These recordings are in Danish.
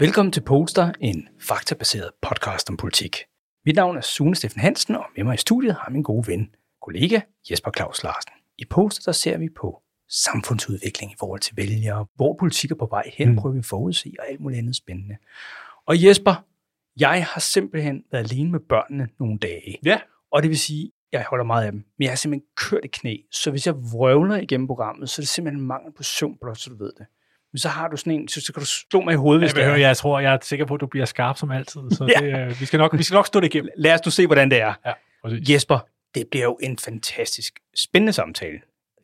Velkommen til Polster, en faktabaseret podcast om politik. Mit navn er Sune Steffen Hansen, og med mig i studiet har min gode ven, kollega Jesper Claus Larsen. I Polster der ser vi på samfundsudvikling i forhold til vælgere, hvor politik er på vej hen, mm. prøver vi at forudse, og alt muligt andet spændende. Og Jesper, jeg har simpelthen været alene med børnene nogle dage. Ja. Og det vil sige, jeg holder meget af dem, men jeg har simpelthen kørt i knæ. Så hvis jeg vrøvler igennem programmet, så er det simpelthen mangel på søvn, blot så du ved det. Så har du sådan en, så, så kan du slå mig i hovedet, hvis Jeg, det er. behøver, jeg tror, jeg er sikker på, at du bliver skarp som altid. Så Ja. det, øh, vi, skal nok, vi skal nok stå det igennem. Lad os nu se, hvordan det er. Ja, præcis. Jesper, det bliver jo en fantastisk spændende samtale.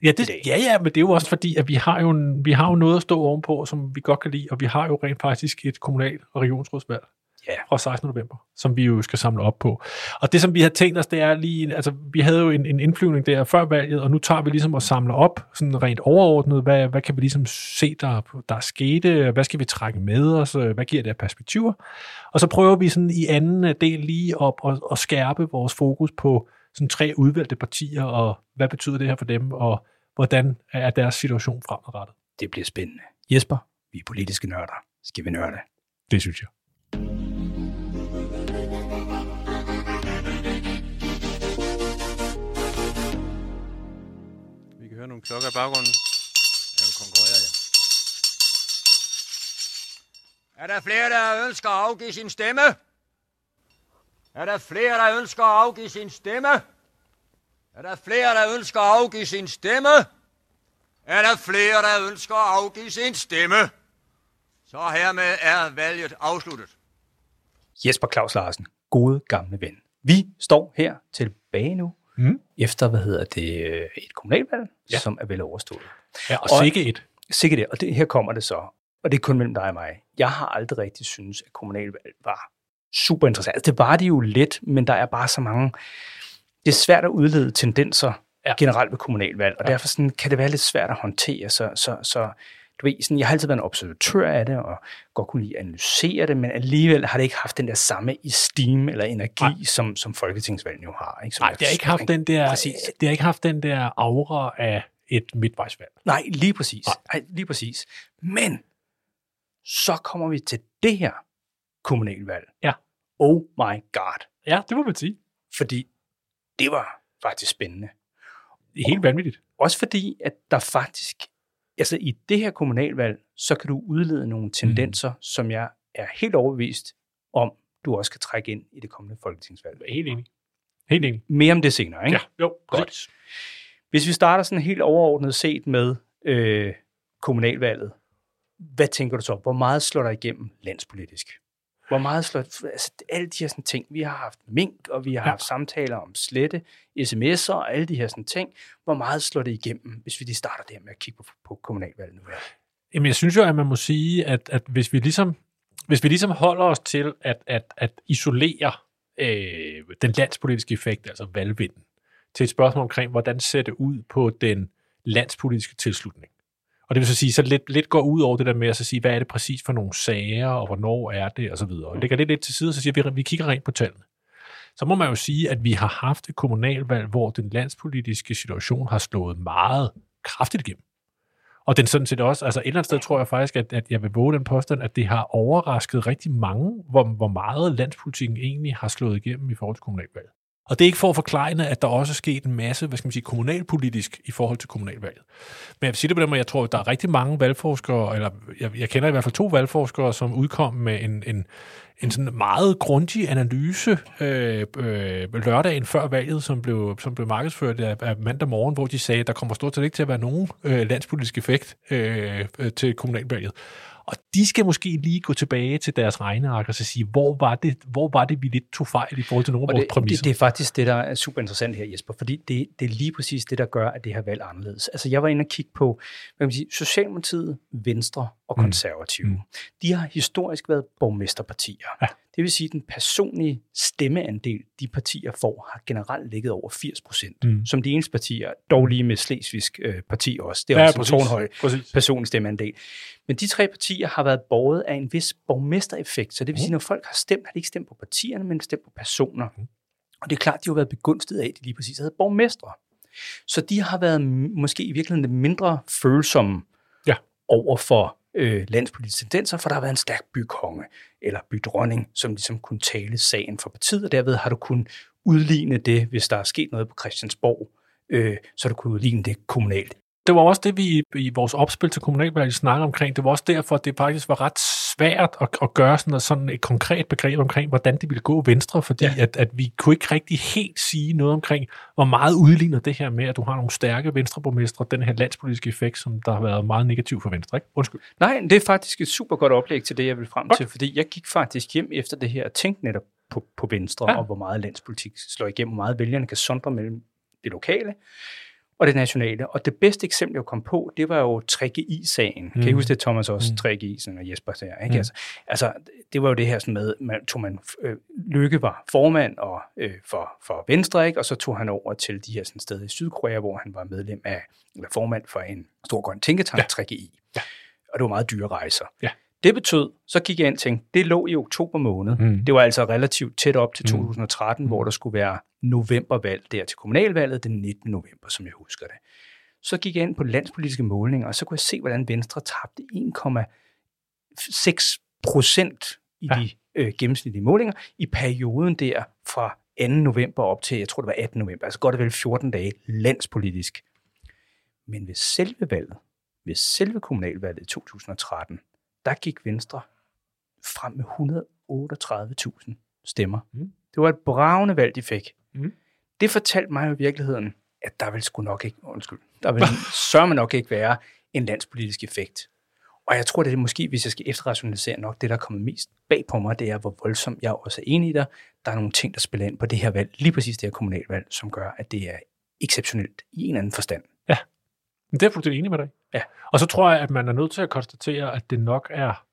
Ja, det, ja, ja, men det er jo også fordi, at vi har, jo en, vi har jo noget at stå ovenpå, som vi godt kan lide, og vi har jo rent faktisk et kommunal- og regionsrådsvalg Ja. fra 16. november, som vi jo skal samle op på. Og det, som vi har tænkt os, det er lige, altså vi havde jo en, en indflyvning der før valget, og nu tager vi ligesom og samler op, sådan rent overordnet, hvad, hvad kan vi ligesom se, der, der er skete, hvad skal vi trække med os, hvad giver det af perspektiver, og så prøver vi sådan i anden del lige op og, og skærpe vores fokus på sådan tre udvalgte partier, og hvad betyder det her for dem, og hvordan er deres situation fremadrettet. Det bliver spændende. Jesper, vi er politiske nørder. Skal vi nørde? Det synes jeg. Vi kan høre nogle klokker i baggrunden. Jeg vil konkurrere, ja. Er der flere, der ønsker at afgive sin stemme? Er der flere, der ønsker at afgive sin stemme? Er der flere, der ønsker at afgive sin stemme? Er der flere, der ønsker at afgive sin stemme? Så hermed er valget afsluttet. Jesper Claus Larsen, gode gamle ven. Vi står her tilbage nu, Mm. efter, hvad hedder det, et kommunalvalg, ja. Som er vel overstået. Ja, og, Og- og sikke et. Sikkert det, og det, her kommer det så. Og det er kun mellem dig og mig. Jeg har aldrig rigtig synes, at kommunalvalg var super interessant. Altså, det var det jo lidt, men der er bare så mange... Det er svært at udlede tendenser ja. Generelt ved kommunalvalg, og. Ja. derfor sådan, kan det være lidt svært at håndtere. Så, så, så du ved, sådan, jeg har altid været en observatør af det, og godt kunne lide at analysere det, men alligevel har det ikke haft den der samme esteem eller energi, som, som folketingsvalget jo har. Ikke? Som Nej, det har ikke haft den der, Præcis. det har ikke haft den der aura af et midtvejsvalg. Nej, lige præcis. Nej, lige præcis. Men så kommer vi til det her kommunalvalg. Ja. Oh my god. Ja, det må man sige. Fordi det var faktisk spændende. Det er helt vanvittigt. Også fordi, at der faktisk, altså i det her kommunalvalg, så kan du udlede nogle tendenser, mm. som jeg er helt overbevist om, du også kan trække ind i det kommende folketingsvalg. Jeg er helt enig. Helt enig. Mere om det senere, ikke? Ja, jo, Godt. præcis. Hvis vi starter sådan helt overordnet set med øh, kommunalvalget, hvad tænker du så? Hvor meget slår der igennem landspolitisk? Hvor meget slår... Altså, alle de her sådan ting. Vi har haft mink, og vi har ja. Haft samtaler om slette, sms'er og alle de her sådan ting. Hvor meget slår det igennem, hvis vi lige starter der med at kigge på, på kommunalvalget nu her? Jamen, jeg synes jo, at man må sige, at, at hvis, vi ligesom, hvis vi ligesom holder os til at, at, at isolere øh, den landspolitiske effekt, altså valgvinden, til et spørgsmål omkring, hvordan ser det ud på den landspolitiske tilslutning. Og det vil så sige, så lidt, lidt går ud over det der med at så sige, hvad er det præcis for nogle sager, og hvornår er det, og så videre. Og lægger det lidt til side, så siger vi, vi kigger rent på tallene. Så må man jo sige, at vi har haft et kommunalvalg, hvor den landspolitiske situation har slået meget kraftigt igennem. Og den sådan set også, altså et eller andet sted tror jeg faktisk, at, at jeg vil våge den påstand, at det har overrasket rigtig mange, hvor, hvor meget landspolitikken egentlig har slået igennem i forhold til kommunalvalget. Og det er ikke for at forklare, at der også er sket en masse, hvad skal man sige, kommunalpolitisk i forhold til kommunalvalget. Men jeg vil sige det på den måde, jeg tror, at der er rigtig mange valgforskere, eller jeg, jeg kender i hvert fald to valgforskere, som udkom med en, en, en sådan meget grundig analyse øh, øh, lørdagen før valget, som blev, som blev markedsført af, af mandag morgen, hvor de sagde, at der kommer stort set ikke til at være nogen øh, landspolitisk effekt øh, øh, til kommunalvalget. Og de skal måske lige gå tilbage til deres regneark og så sige, hvor var, det, hvor var det, vi lidt tog fejl i forhold til nogle af vores det, præmisser? det, det er faktisk det, der er super interessant her, Jesper, fordi det, det er lige præcis det, der gør, at det her valg er anderledes. Altså, jeg var inde og kigge på, hvad kan man sige, Socialdemokratiet, Venstre og Mm. Konservative. Mm. De har historisk været borgmesterpartier. Ja. Det vil sige, at den personlige stemmeandel, de partier får, har generelt ligget over 80 procent. Mm. Som de eneste partier, dog lige med Slesvigsk øh, parti også. Det er Ja, også præcis. en tårnhøj personlig stemmeandel. Men de tre partier har været borget af en vis borgmestereffekt. Så det vil sige, når folk har stemt, har de ikke stemt på partierne, men stemt på personer. Og det er klart, de har været begunstiget af, at de lige præcis havde borgmestre. Så de har været måske i virkeligheden lidt mindre følsomme Ja. over for øh, landspolitiske tendenser, for der har været en stærk bykonge eller bydronning, som ligesom kunne tale sagen for partiet, og derved har du kun udligne det, hvis der er sket noget på Christiansborg, øh, så du kunne udligne det kommunalt det var også det, vi i vores opspil til kommunalvalget snakkede omkring. Det var også derfor, at det faktisk var ret svært at, at gøre sådan, sådan et konkret begreb omkring, hvordan det ville gå venstre, fordi ja. at, at vi kunne ikke rigtig helt sige noget omkring, hvor meget udligner det her med, at du har nogle stærke venstreborgmestre, den her landspolitiske effekt, som der har været meget negativ for venstre. Ikke? Undskyld. Nej, det er faktisk et super godt oplæg til det, jeg vil frem okay. til, fordi jeg gik faktisk hjem efter det her og tænkte netop på, på venstre, ja. og hvor meget landspolitik slår igennem, hvor meget vælgerne kan sondre mellem det lokale og det nationale. Og det bedste eksempel, jeg kom på, det var jo 3GI-sagen. Mm. Kan I mm. huske det, Thomas også, mm. 3GI, sådan, og Jesper der, ikke? Mm. Altså, altså, det var jo det her sådan med, man, tog man, øh, Lykke var formand og, øh, for, for Venstre, ikke? og så tog han over til de her sådan, steder i Sydkorea, hvor han var medlem af, eller formand for en stor grøn tænketank, ja. 3GI. Ja. Og det var meget dyre rejser. Ja. Det betød, så gik jeg ind og tænkte, det lå i oktober måned. Mm. Det var altså relativt tæt op til 2013, mm. hvor der skulle være novembervalg der til kommunalvalget den 19. november, som jeg husker det. Så gik jeg ind på landspolitiske målinger, og så kunne jeg se, hvordan Venstre tabte 1,6 procent i ja. de øh, gennemsnitlige målinger i perioden der fra 2. november op til, jeg tror det var 18. november, altså godt og vel 14 dage landspolitisk. Men ved selve valget, ved selve kommunalvalget i 2013, der gik Venstre frem med 138.000 stemmer. Mm. Det var et bravende valg, de fik. Mm. Det fortalte mig jo i virkeligheden, at der vil sgu nok ikke, undskyld, der vil sørme nok ikke være en landspolitisk effekt. Og jeg tror, det er måske, hvis jeg skal efterrationalisere nok, det der er kommet mest bag på mig, det er, hvor voldsomt jeg også er enig i dig. Der er nogle ting, der spiller ind på det her valg, lige præcis det her kommunalvalg, som gør, at det er exceptionelt i en anden forstand. Ja, det er jeg fuldstændig enig med dig. Ja. Og så tror jeg, at man er nødt til at konstatere, at det nok er,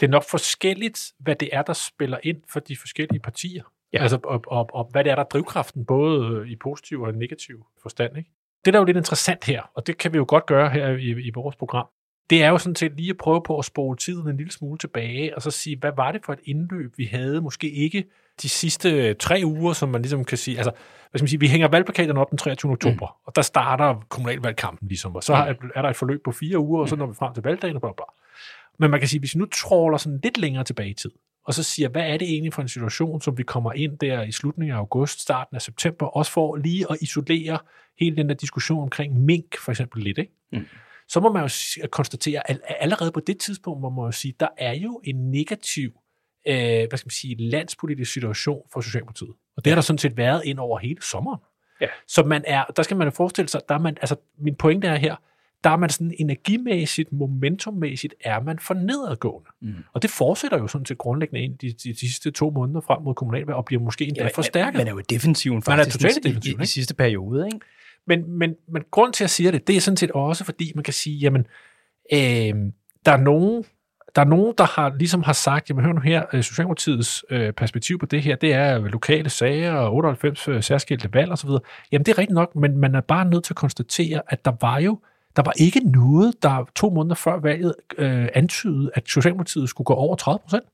det er nok forskelligt, hvad det er, der spiller ind for de forskellige partier. Ja. Altså, og, og, og hvad det er, der er drivkraften, både i positiv og negativ forstand. Ikke? Det, der er jo lidt interessant her, og det kan vi jo godt gøre her i, i vores program, det er jo sådan set lige at prøve på at spole tiden en lille smule tilbage, og så sige, hvad var det for et indløb, vi havde? Måske ikke de sidste tre uger, som man ligesom kan sige, altså, hvad skal man sige, vi hænger valgplakaterne op den 23. oktober, mm. og der starter kommunalvalgkampen ligesom, og så mm. er der et forløb på fire uger, og så mm. når vi frem til valgdagen, og bla, bla. Men man kan sige, hvis vi nu tråler sådan lidt længere tilbage i tid, og så siger, hvad er det egentlig for en situation, som vi kommer ind der i slutningen af august, starten af september, også for lige at isolere hele den der diskussion omkring mink, for eksempel lidt, ikke? Mm. så må man jo konstatere, at allerede på det tidspunkt må man jo sige, der er jo en negativ øh, hvad skal man sige, landspolitisk situation for Socialdemokratiet. Og det har der sådan set været ind over hele sommeren. Ja. Så man er, der skal man jo forestille sig, der er man, altså min pointe er her, der er man sådan energimæssigt, momentummæssigt, er man for nedadgående. Mm. Og det fortsætter jo sådan til grundlæggende ind de, de, de sidste to måneder frem mod kommunalvalg, og bliver måske endda ja, forstærket. Man er jo defensiven faktisk man er totalt i, i, i, sidste periode. Ikke? Men, men, men grund til at sige det, det er sådan set også, fordi man kan sige, jamen, øh, der er nogen, der er nogen, der har, ligesom har sagt, jamen hør nu her, øh, Socialdemokratiets øh, perspektiv på det her, det er lokale sager og 98 øh, særskilte valg osv. Jamen det er rigtigt nok, men man er bare nødt til at konstatere, at der var jo der var ikke noget, der to måneder før valget øh, antydede, at Socialdemokratiet skulle gå over 30 procent.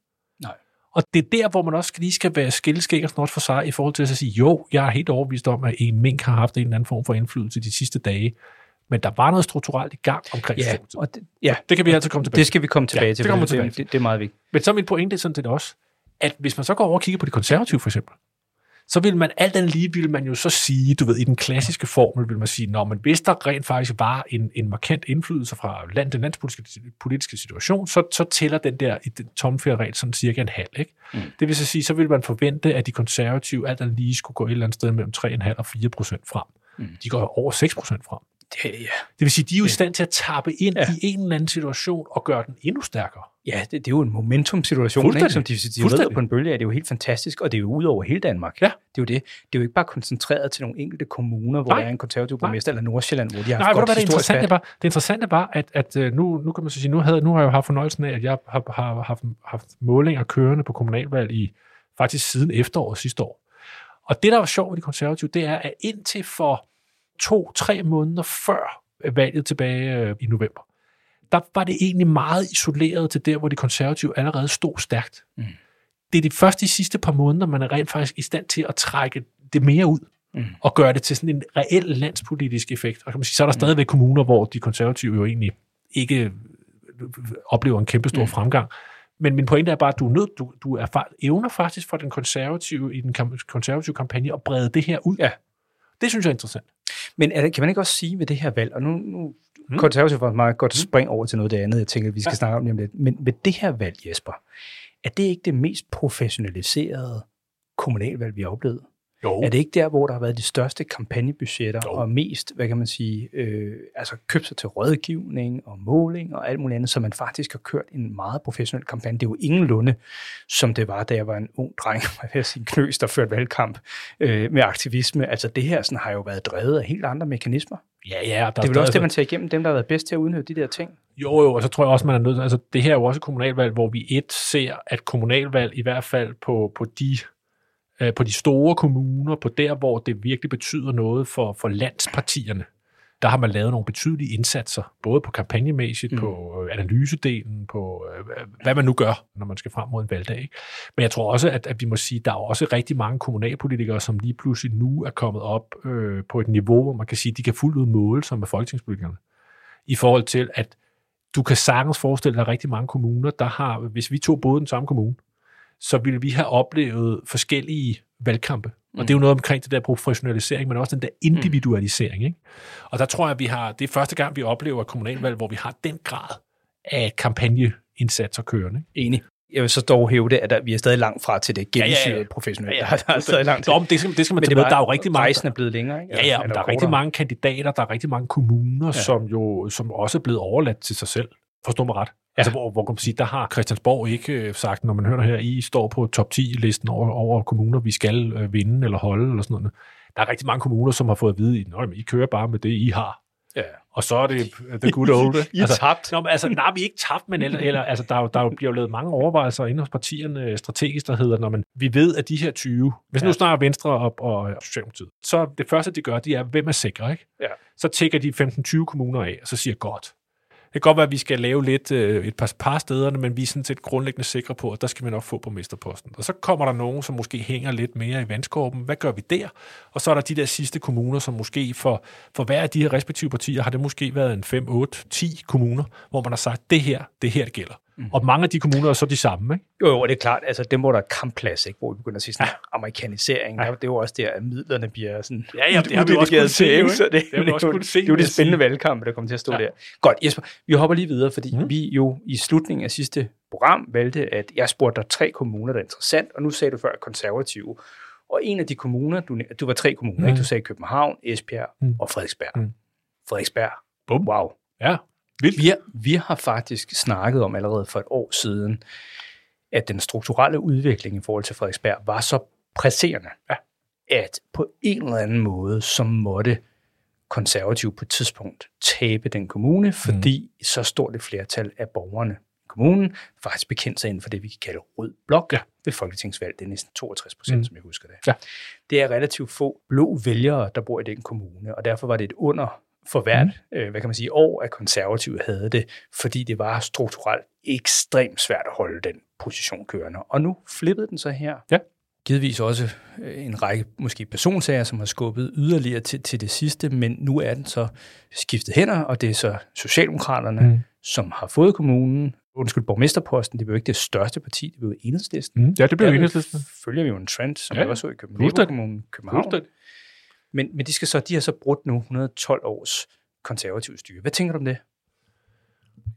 Nej. Og det er der, hvor man også lige skal være skilleskæg og snart for sig i forhold til at sige, jo, jeg er helt overbevist om, at en mink har haft en eller anden form for indflydelse de sidste dage. Men der var noget strukturelt i gang omkring ja, og det, ja, det kan vi altid komme tilbage Det skal vi komme tilbage ja, til. Det, kommer tilbage. Det, det, det er meget vigtigt. Men så er min pointe sådan set også, at hvis man så går over og kigger på de konservative for eksempel, så vil man alt andet lige, vil man jo så sige, du ved, i den klassiske formel vil man sige, når man hvis der rent faktisk var en, en markant indflydelse fra land, den landspolitiske politiske situation, så, så tæller den der i den tomferregel sådan cirka en halv. Ikke? Mm. Det vil så sige, så vil man forvente, at de konservative alt andet lige skulle gå et eller andet sted mellem 3,5 og 4 procent frem. Mm. De går over 6 procent frem. Det, ja. det vil sige, de er jo i stand til at tappe ind ja. i en eller anden situation og gøre den endnu stærkere. Ja, det, det er jo en momentum-situation, ikke, som de, de ved på en bølge af. Det er jo helt fantastisk, og det er jo ud over hele Danmark. Ja. Det er jo det. Det er jo ikke bare koncentreret til nogle enkelte kommuner, hvor Nej. der er en konservativ borgmester, eller Nordsjælland, hvor de har Nej, godt det interessante var, det interessante var, at, at øh, nu, nu kan man så sige, nu, havde, nu har jeg jo haft fornøjelsen af, at jeg har, har haft, haft målinger kørende på kommunalvalg i faktisk siden efteråret sidste år. Og det, der var sjovt med de konservative, det er, at indtil for to-tre måneder før valget tilbage øh, i november, der var det egentlig meget isoleret til der, hvor de konservative allerede stod stærkt. Mm. Det er de første de sidste par måneder, man er rent faktisk i stand til at trække det mere ud, mm. og gøre det til sådan en reel landspolitisk effekt. Og kan man sige, så er der mm. stadigvæk kommuner, hvor de konservative jo egentlig ikke oplever en kæmpe stor Mm. fremgang. Men min pointe er bare, at du, er nødt, du, du er, evner faktisk for den konservative, i den konservative kampagne at brede det her ud. Ja. Det synes jeg er interessant. Men er det, kan man ikke også sige ved det her valg, og nu, nu Mm. mm. konservativt var et meget godt spring over til noget af det andet, jeg tænker, vi skal ja. snakke om lige om lidt. Men ved det her valg, Jesper, er det ikke det mest professionaliserede kommunalvalg, vi har oplevet? Jo. Er det ikke der, hvor der har været de største kampagnebudgetter Jo. og mest, hvad kan man sige, øh, altså købt sig til rådgivning og måling og alt muligt andet, så man faktisk har kørt en meget professionel kampagne. Det er jo ingenlunde, som det var, da jeg var en ung dreng, hvad vil sige, knøs, der førte valgkamp øh, med aktivisme. Altså det her sådan, har jo været drevet af helt andre mekanismer. Ja, ja. Der Det er vel også det, stadig- man tager igennem, dem, der har været bedst til at udnytte de der ting. Jo, jo, og så tror jeg også, man er nødt altså det her er jo også et kommunalvalg, hvor vi et ser, at kommunalvalg i hvert fald på, på de på de store kommuner, på der, hvor det virkelig betyder noget for, for landspartierne, der har man lavet nogle betydelige indsatser, både på kampagnemæssigt, mm. På øh, analysedelen, på øh, hvad man nu gør, når man skal frem mod en valgdag. Ikke? Men jeg tror også, at, at vi må sige, at der er også rigtig mange kommunalpolitikere, som lige pludselig nu er kommet op øh, på et niveau, hvor man kan sige, at de kan fuldt ud måle som med folketingspolitikerne. I forhold til, at du kan sagtens forestille dig rigtig mange kommuner, der har, hvis vi tog både den samme kommune, så ville vi have oplevet forskellige valgkampe. Og det er jo noget omkring det der professionalisering, men også den der individualisering. Ikke? Og der tror jeg, at vi har, det er første gang, vi oplever et kommunalvalg, hvor vi har den grad af kampagneindsatser kørende. Ikke? Enig. Jeg vil så dog hævde, at der, vi er stadig langt fra til det ja, ja. gennemsyrede professionelle. Ja, ja. Der er stadig langt til. Nå, det skal, det skal man tage det med. Der er jo rigtig mange, Rejsen er blevet længere, ikke? Ja, ja, men der er rigtig mange kandidater, der er rigtig mange kommuner, ja. som jo som også er blevet overladt til sig selv. Forstå mig ret. Ja. Altså, hvor, hvor kan man sige, der har Christiansborg ikke øh, sagt, når man hører det her, I står på top 10-listen over, over kommuner, vi skal øh, vinde eller holde, eller sådan noget. Der er rigtig mange kommuner, som har fået at vide, at I kører bare med det, I har. Ja. Og så er det øh, the good old. I er tabt. Nå, men altså, nej, vi er ikke tabt, men eller, eller, altså, der, er jo, der er bliver jo lavet mange overvejelser inde hos partierne øh, strategisk, der hedder, når man, vi ved, at de her 20, hvis ja. nu snakker Venstre op og, og Socialdemokratiet, så det første, de gør, de er, hvem er sikre, ikke? Ja. Så tækker de 15-20 kommuner af, og så siger godt. Det kan godt være, at vi skal lave lidt øh, et par, par steder, men vi er sådan set grundlæggende sikre på, at der skal vi nok få på mesterposten. Og så kommer der nogen, som måske hænger lidt mere i vandskorben. Hvad gør vi der? Og så er der de der sidste kommuner, som måske for, for hver af de her respektive partier, har det måske været en 5, 8, 10 kommuner, hvor man har sagt, det her, det her, det gælder. Mm. Og mange af de kommuner er så de samme, ikke? Jo, jo, og det er klart, altså dem, hvor der er kampplads, ikke? hvor vi begynder at sige sådan ja. amerikanisering, ja. det er jo også der, at midlerne bliver sådan Ja, ja, det har vi også kunnet se, ikke? Så det, Det det, er jo- det er jo det jeg spændende sige. valgkamp, der kommer til at stå Ja. der. Godt, Jesper, vi hopper lige videre, fordi Mm. vi jo i slutningen af sidste program valgte, at jeg spurgte dig tre kommuner, der er interessant, og nu sagde du før konservative. Og en af de kommuner, du, du var tre kommuner, Mm. ikke? du sagde København, Esbjerg Mm. og Frederiksberg. Mm. Frederiksberg, Bum. wow. Ja, vildt. Vi har, vi har faktisk snakket om allerede for et år siden, at den strukturelle udvikling i forhold til Frederiksberg var så presserende, Ja. at på en eller anden måde, så måtte konservative på et tidspunkt tabe den kommune, fordi mm. så stort et flertal af borgerne i kommunen faktisk bekendte sig inden for det, vi kan kalde rød blok Ja. ved folketingsvalg. Det er næsten 62 procent, Mm. mm. som jeg husker det. Ja. Det er relativt få blå vælgere, der bor i den kommune, og derfor var det et under for hvert, mm. øh, hvad kan man sige, år, at konservative havde det, fordi det var strukturelt ekstremt svært at holde den position kørende. Og nu flippede den så her. Ja. Givetvis også øh, en række måske personsager, som har skubbet yderligere til, til det sidste, men nu er den så skiftet hænder, og det er så Socialdemokraterne, Mm. som har fået kommunen, undskyld, borgmesterposten, det blev ikke det største parti, det blev enhedslisten. Mm. Ja, det blev enhedslisten. følger vi jo en trend, som Ja, vi også så i København, København. Men, men de, skal så, de har så brudt nu 112 års konservativ styre. Hvad tænker du om det?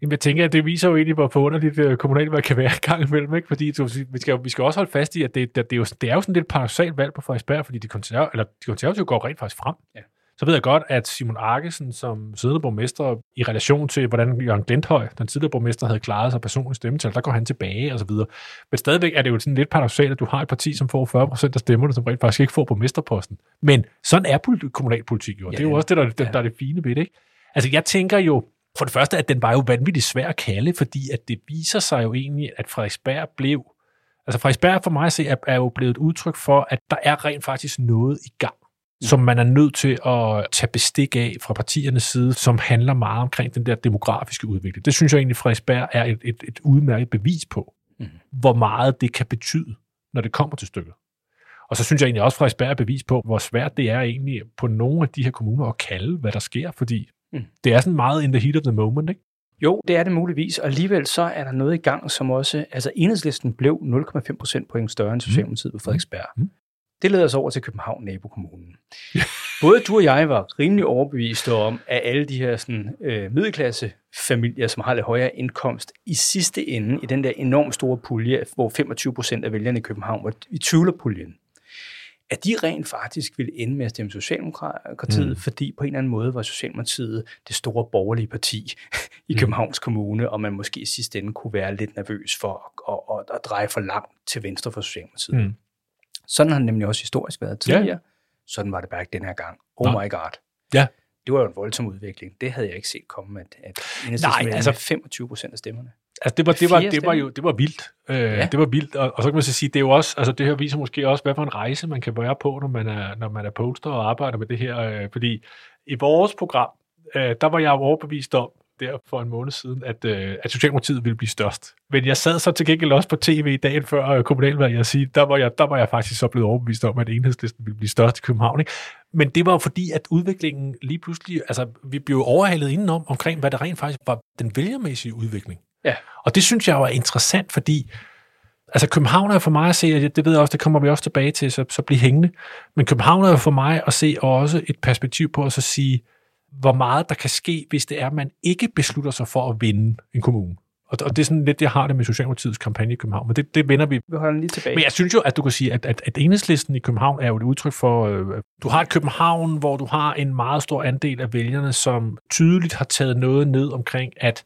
Jamen, jeg tænker, at det viser jo egentlig, hvor forunderligt øh, kommunalvalg kan være gang imellem, ikke? Fordi du, vi, skal, vi skal også holde fast i, at det, det, det, er, jo, det er jo sådan lidt paradoxalt valg på Frederiksberg, fordi de konservative, eller de konservative går rent faktisk frem. Ja. Så ved jeg godt, at Simon Arkesen som siddende borgmester, i relation til, hvordan Jørgen Glenthøj, den tidligere borgmester, havde klaret sig personligt stemmetal, der går han tilbage og så videre. Men stadigvæk er det jo sådan lidt paradoxalt, at du har et parti, som får 40 procent af stemmerne, som rent faktisk ikke får borgmesterposten. Men sådan er politi- kommunalpolitik jo, og det er jo Ja. også det, der, der, Ja. der er det fine ved det, ikke? Altså, jeg tænker jo, for det første, at den var jo vanvittigt svær at kalde, fordi at det viser sig jo egentlig, at Frederiksberg blev... Altså Frederiksberg for mig at se, er, er jo blevet et udtryk for, at der er rent faktisk noget i gang, som man er nødt til at tage bestik af fra partiernes side, som handler meget omkring den der demografiske udvikling. Det synes jeg egentlig, Frederiksberg er et, et, et udmærket bevis på, Mhm. hvor meget det kan betyde, når det kommer til stykket. Og så synes jeg egentlig også, at Frederiksberg er bevis på, hvor svært det er egentlig på nogle af de her kommuner at kalde, hvad der sker, fordi Mm. det er sådan meget in the heat of the moment, ikke? Jo, det er det muligvis, og alligevel så er der noget i gang, som også, altså enhedslisten blev 0,5 procent point større end Socialdemokratiet på Frederiksberg. Mm. Det leder os over til København, nabokommunen. Både du og jeg var rimelig overbeviste om, at alle de her sådan, øh, middelklassefamilier, som har lidt højere indkomst, i sidste ende i den der enormt store pulje, hvor 25 procent af vælgerne i København var i tvivlerpuljen, at de rent faktisk ville ende med at stemme Socialdemokratiet, mm. fordi på en eller anden måde var Socialdemokratiet det store borgerlige parti i Mm. Københavns Kommune, og man måske i sidste ende kunne være lidt nervøs for at, at, at dreje for langt til venstre for Socialdemokratiet. Mm. Sådan har det nemlig også historisk været Ja. tidligere. Sådan var det bare ikke den her gang. Oh Nej. my god. Ja. Det var jo en voldsom udvikling. Det havde jeg ikke set komme, at, at Nej, altså- altså 25 procent af stemmerne. Altså, det var, det var, det var jo det var vildt. Øh, ja. Ja. Det var vildt, og, og, så kan man så sige, det er jo også, altså det her viser måske også, hvad for en rejse man kan være på, når man er, når man er poster og arbejder med det her. Øh, fordi i vores program, øh, der var jeg overbevist om, der for en måned siden, at, øh, at Socialdemokratiet ville blive størst. Men jeg sad så til gengæld også på tv dagen før øh, kommunalvalget og sige, der var, jeg, der var jeg faktisk så blevet overbevist om, at enhedslisten ville blive størst i København. Ikke? Men det var jo fordi, at udviklingen lige pludselig, altså vi blev overhalet indenom omkring, hvad der rent faktisk var den vælgermæssige udvikling. Ja. Og det synes jeg jo er interessant, fordi altså København er for mig at se, det ved jeg også, det kommer vi også tilbage til, så, så blive hængende, men København er for mig at se også et perspektiv på at så sige, hvor meget der kan ske, hvis det er, at man ikke beslutter sig for at vinde en kommune. Og, og det er sådan lidt, jeg har det med Socialdemokratiets kampagne i København, men det, det vender vi Vi holder den lige tilbage. men jeg synes jo, at du kan sige, at, at, at enhedslisten i København er jo et udtryk for, øh, du har et København, hvor du har en meget stor andel af vælgerne, som tydeligt har taget noget ned omkring, at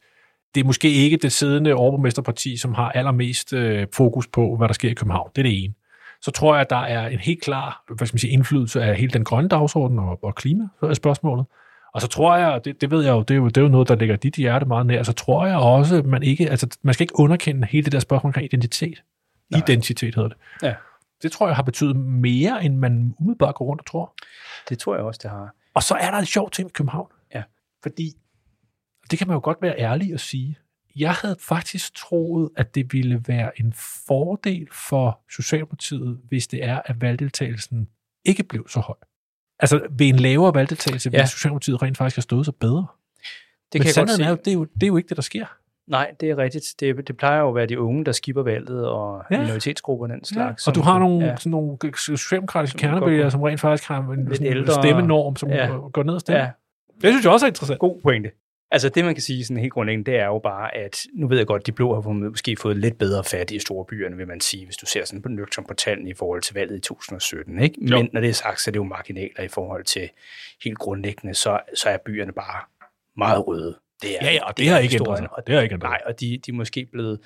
det er måske ikke det siddende overborgmesterparti, som har allermest øh, fokus på, hvad der sker i København. Det er det ene. Så tror jeg, at der er en helt klar hvad skal man sige, indflydelse af hele den grønne dagsorden og, og klima er spørgsmålet. Og så tror jeg, og det, det ved jeg jo det, er jo, det er jo noget, der ligger dit hjerte meget nær, så tror jeg også, at man ikke, altså man skal ikke underkende hele det der spørgsmål omkring identitet. Nej. Identitet hedder det. Ja. Det tror jeg har betydet mere, end man umiddelbart går rundt og tror. Det tror jeg også, det har. Og så er der en sjov ting i København. Ja. Fordi, det kan man jo godt være ærlig at sige, jeg havde faktisk troet, at det ville være en fordel for Socialdemokratiet, hvis det er, at valgdeltagelsen ikke blev så høj. Altså ved en lavere valgdeltagelse, ja. Ja. ville Socialdemokratiet rent faktisk have stået sig bedre. Det Men kan jeg godt se. er jo, det er jo, det er jo ikke det, der sker. Nej, det er rigtigt. Det, det plejer jo at være de unge, der skipper valget, og Ja. ja. minoritetsgrupper og den slags. og du har nogle, ja. Ja, sådan nogle socialdemokratiske kernevælgere, som rent faktisk har en ældre- stemmenorm, som Ja. går ned og stemmer. ja, Det synes jeg også er interessant. god pointe. Altså det, man kan sige sådan helt grundlæggende, det er jo bare, at nu ved jeg godt, de blå har måske fået lidt bedre fat i store byerne, vil man sige, hvis du ser sådan på nøgtern på tallene i forhold til valget i 2017. Ikke? Jo. Men når det er sagt, så er det jo marginaler i forhold til helt grundlæggende, så, så er byerne bare meget røde. Det er, Ja, ja, og det har ikke ændret sig. og Det har ikke ændret. Nej, og de, de er måske blevet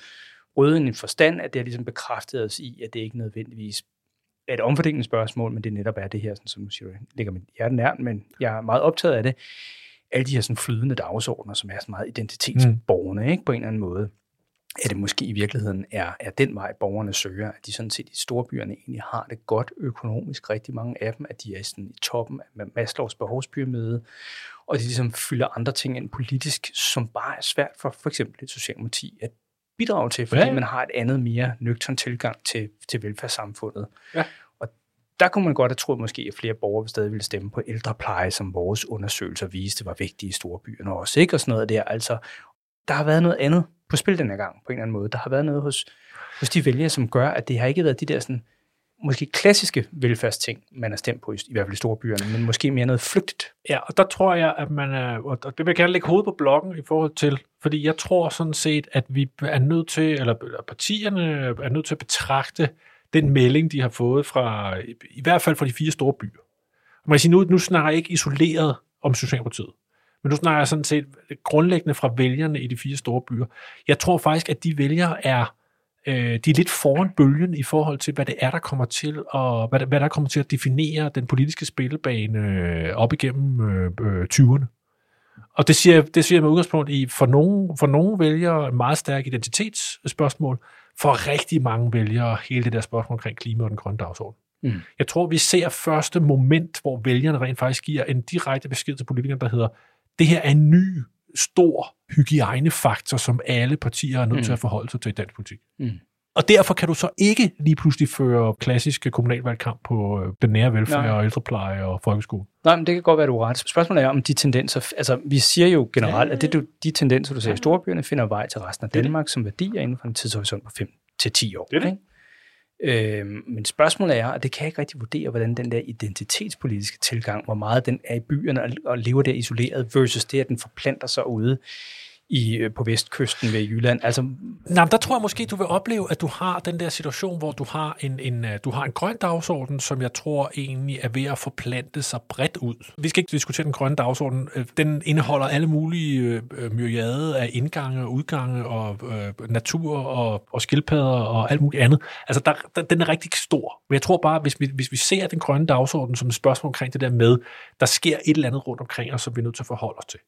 røde i en forstand, at det har ligesom bekræftet os i, at det ikke nødvendigvis er et omfordelende spørgsmål, men det netop er det her, sådan, som du siger, ligger mit hjerte nært, men jeg er meget optaget af det. Alle de her sådan flydende dagsordner, som er så meget identitetsborgerne, mm. ikke, på en eller anden måde, at det måske i virkeligheden er, er den vej, borgerne søger, at de sådan set i storbyerne egentlig har det godt økonomisk, rigtig mange af dem, at de er sådan i toppen af Maslows behovspyramide, og de ligesom fylder andre ting ind politisk, som bare er svært for for eksempel et socialdemokrati at bidrage til, fordi Ja, man har et andet mere nøgtern tilgang til, til velfærdssamfundet. Ja. Der kunne man godt have troet måske, at flere borgere stadig ville stemme på ældrepleje, som vores undersøgelser viste var vigtige i storbyerne også, ikke? Og sådan noget der. Altså, der har været noget andet på spil den her gang, på en eller anden måde. Der har været noget hos, hos de vælgere, som gør, at det har ikke været de der sådan, måske klassiske velfærdsting, man har stemt på, i, i hvert fald i storbyerne, men måske mere noget flygtigt. Ja, og der tror jeg, at man er, og det vil jeg gerne lægge hovedet på blokken i forhold til, fordi jeg tror sådan set, at vi er nødt til, eller partierne er nødt til at betragte den melding, de har fået fra, i, hvert fald fra de fire store byer. Og man kan sige, nu, nu snakker jeg ikke isoleret om Socialdemokratiet, men nu snakker jeg sådan set grundlæggende fra vælgerne i de fire store byer. Jeg tror faktisk, at de vælgere er, øh, de er lidt foran bølgen i forhold til, hvad det er, der kommer til og hvad, hvad der kommer til at definere den politiske spillebane øh, op igennem øh, øh, 20'erne. Og det siger, det siger jeg med udgangspunkt i, for nogle, for nogle vælgere, en meget stærk identitetsspørgsmål, for rigtig mange vælgere, hele det der spørgsmål omkring klima og den grønne dagsorden. Mm. Jeg tror, vi ser første moment, hvor vælgerne rent faktisk giver en direkte besked til politikerne, der hedder, det her er en ny, stor hygiejnefaktor, som alle partier er nødt Mm. til at forholde sig til i dansk politik. Mm. Og derfor kan du så ikke lige pludselig føre klassiske kommunalvalgkamp på øh, den nære velfærd Nej. og ældrepleje og folkeskole. Nej, men det kan godt være, du har ret. Spørgsmålet er, om de tendenser... Altså, vi siger jo generelt, at det, du, de tendenser, du ser i storbyerne, finder vej til resten af er. Danmark som værdier inden for en tidshorisont på 5 til 10 år. Det er det. Ikke? Øhm, men spørgsmålet er, og det kan jeg ikke rigtig vurdere, hvordan den der identitetspolitiske tilgang, hvor meget den er i byerne og, og lever der isoleret, versus det, at den forplanter sig ude i, øh, på vestkysten ved Jylland. Altså, Nej, der tror jeg måske, du vil opleve, at du har den der situation, hvor du har en, en, øh, du har en grøn dagsorden, som jeg tror egentlig er ved at forplante sig bredt ud. Vi skal ikke diskutere den grønne dagsorden. Øh, den indeholder alle mulige øh, myriade af indgange og udgange og øh, natur og, og skildpadder og alt muligt andet. Altså, der, der, den er rigtig stor. Men jeg tror bare, hvis vi, hvis vi ser den grønne dagsorden som et spørgsmål omkring det der med, der sker et eller andet rundt omkring os, som vi er nødt til at forholde os til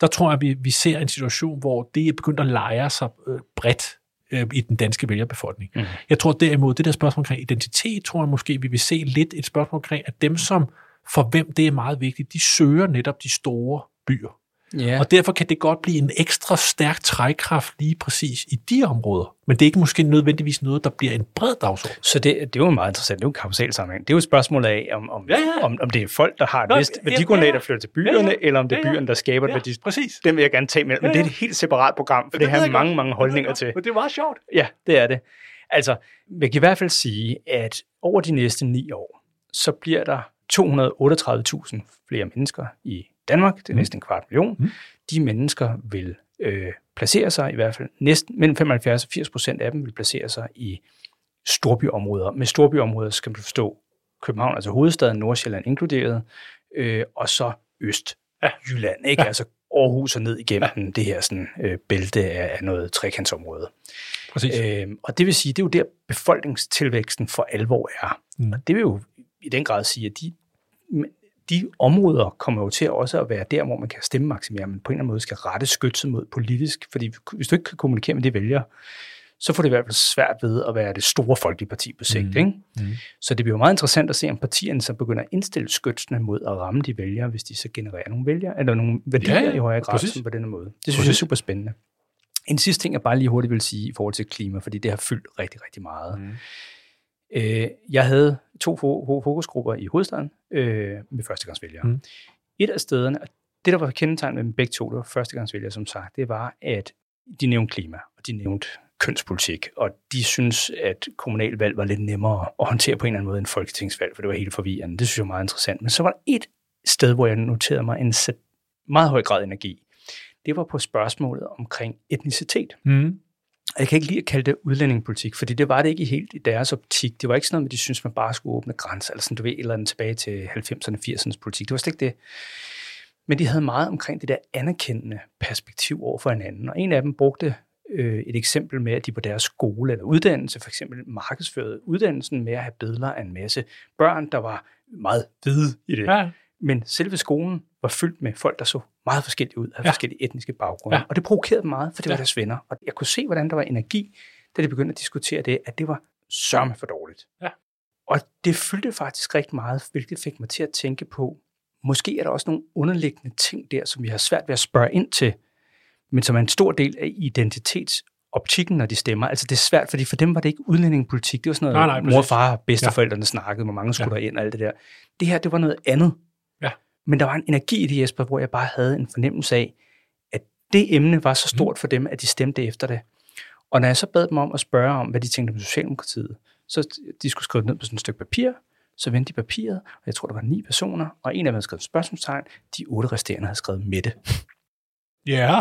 der tror jeg, vi, vi ser en situation, hvor det er begyndt at lejre sig øh, bredt øh, i den danske vælgerbefolkning. Mm. Jeg tror derimod, det der spørgsmål omkring identitet, tror jeg måske, vi vil se lidt et spørgsmål omkring, at dem, som for hvem det er meget vigtigt, de søger netop de store byer. Ja. Og derfor kan det godt blive en ekstra stærk trækkraft lige præcis i de områder. Men det er ikke måske nødvendigvis noget, der bliver en bred dagsorden. Så det, det er jo meget interessant. Det er jo en kausal sammenhæng. Det er jo et spørgsmål af, om, om, Ja, ja. om, om det er folk, der har et vist ja, værdigrundlag, ja, ja. der flytter til byerne, Ja, ja. eller om det er Ja, ja. byerne, der skaber Ja, ja, værdi. præcis. Den vil jeg gerne tage med, men Ja, det er ja. et helt separat program, for det, ved har mange, godt. mange Det holdninger til. Men det er meget sjovt. Ja, det er det. Altså, vi kan i hvert fald sige, at over de næste ni år, så bliver der 238.000 flere mennesker i Danmark. Det er næsten en kvart million. Mm. De mennesker vil øh, placere sig, i hvert fald næsten mellem 75 og 80 procent af dem vil placere sig i storbyområder. Med storbyområder skal man forstå København, altså hovedstaden, Nordsjælland inkluderet, øh, og så Øst, ja. Jylland, ikke? Ja. Altså Aarhus og ned igennem ja. det her sådan, øh, bælte af, af noget trekantsområde. Præcis. Øh, og det vil sige, det er jo der befolkningstilvæksten for alvor er. Mm. Mm. Og det vil jo i den grad sige, at de, de områder kommer jo til også at være der, hvor man kan stemmemaksimere, men på en eller anden måde skal rette skytset mod politisk. Fordi hvis du ikke kan kommunikere med de vælgere, så får det i hvert fald svært ved at være det store folkelige parti på sigt. Mm. Ikke? Mm. Så det bliver meget interessant at se, om partierne så begynder at indstille skytsene mod at ramme de vælgere, hvis de så genererer nogle vælgere, eller nogle værdier Ja, ja, i højere grad præcis. på denne måde. Det synes jeg er Præcis. super spændende. En sidste ting, jeg bare lige hurtigt vil sige i forhold til klima, fordi det har fyldt rigtig, rigtig meget. Mm. Øh, jeg havde to fo- fo- fokusgrupper i hovedstaden øh, med førstegangsvælgere. Mm. Et af stederne, og det der var kendetegnet med begge to, det var førstegangsvælgere som sagt, det var, at de nævnte klima, og de nævnte kønspolitik, og de synes, at kommunalvalg var lidt nemmere at håndtere på en eller anden måde end folketingsvalg, for det var helt forvirrende. Det synes jeg var meget interessant. Men så var der et sted, hvor jeg noterede mig en meget høj grad energi. Det var på spørgsmålet omkring etnicitet. Mm. Jeg kan ikke lide at kalde det udlændingepolitik, fordi det var det ikke helt i deres optik. Det var ikke sådan noget at de synes man bare skulle åbne grænser, eller sådan, du ved, et eller andet tilbage til 90'erne, 80'ernes politik. Det var slet ikke det. Men de havde meget omkring det der anerkendende perspektiv over for hinanden. Og en af dem brugte øh, et eksempel med, at de på deres skole eller uddannelse, for eksempel markedsførede uddannelsen med at have billeder af en masse børn, der var meget hvide i det. Ja. Men selve skolen var fyldt med folk, der så meget forskellige ud, havde Ja. ja. forskellige etniske baggrunde. Ja. Ja. Og det provokerede dem meget, for det Ja. var deres venner. Og jeg kunne se, hvordan der var energi, da de begyndte at diskutere det, at det var sørme for dårligt. Ja. Og det fyldte faktisk rigtig meget, hvilket fik mig til at tænke på, måske er der også nogle underliggende ting der, som vi har svært ved at spørge ind til, men som er en stor del af identitetsoptikken, når de stemmer. Altså det er svært, fordi for dem var det ikke udlændingepolitik. Det var sådan noget, Nej, nej, mor far bedsteforældrene ja. snakkede, hvor mange skulle Ja. ja. der ind og alt det der. Det her, det var noget andet. Ja. Men der var en energi i det, Jesper, hvor jeg bare havde en fornemmelse af, at det emne var så Mhm. stort for dem, at de stemte efter det. Og når jeg så bad dem om at spørge om, hvad de tænkte om Socialdemokratiet, så de skulle skrive det ned på sådan et stykke papir, så vendte de papiret, og jeg tror, der var ni personer, og en af dem havde skrevet et spørgsmålstegn, de otte resterende havde skrevet Mette. Ja.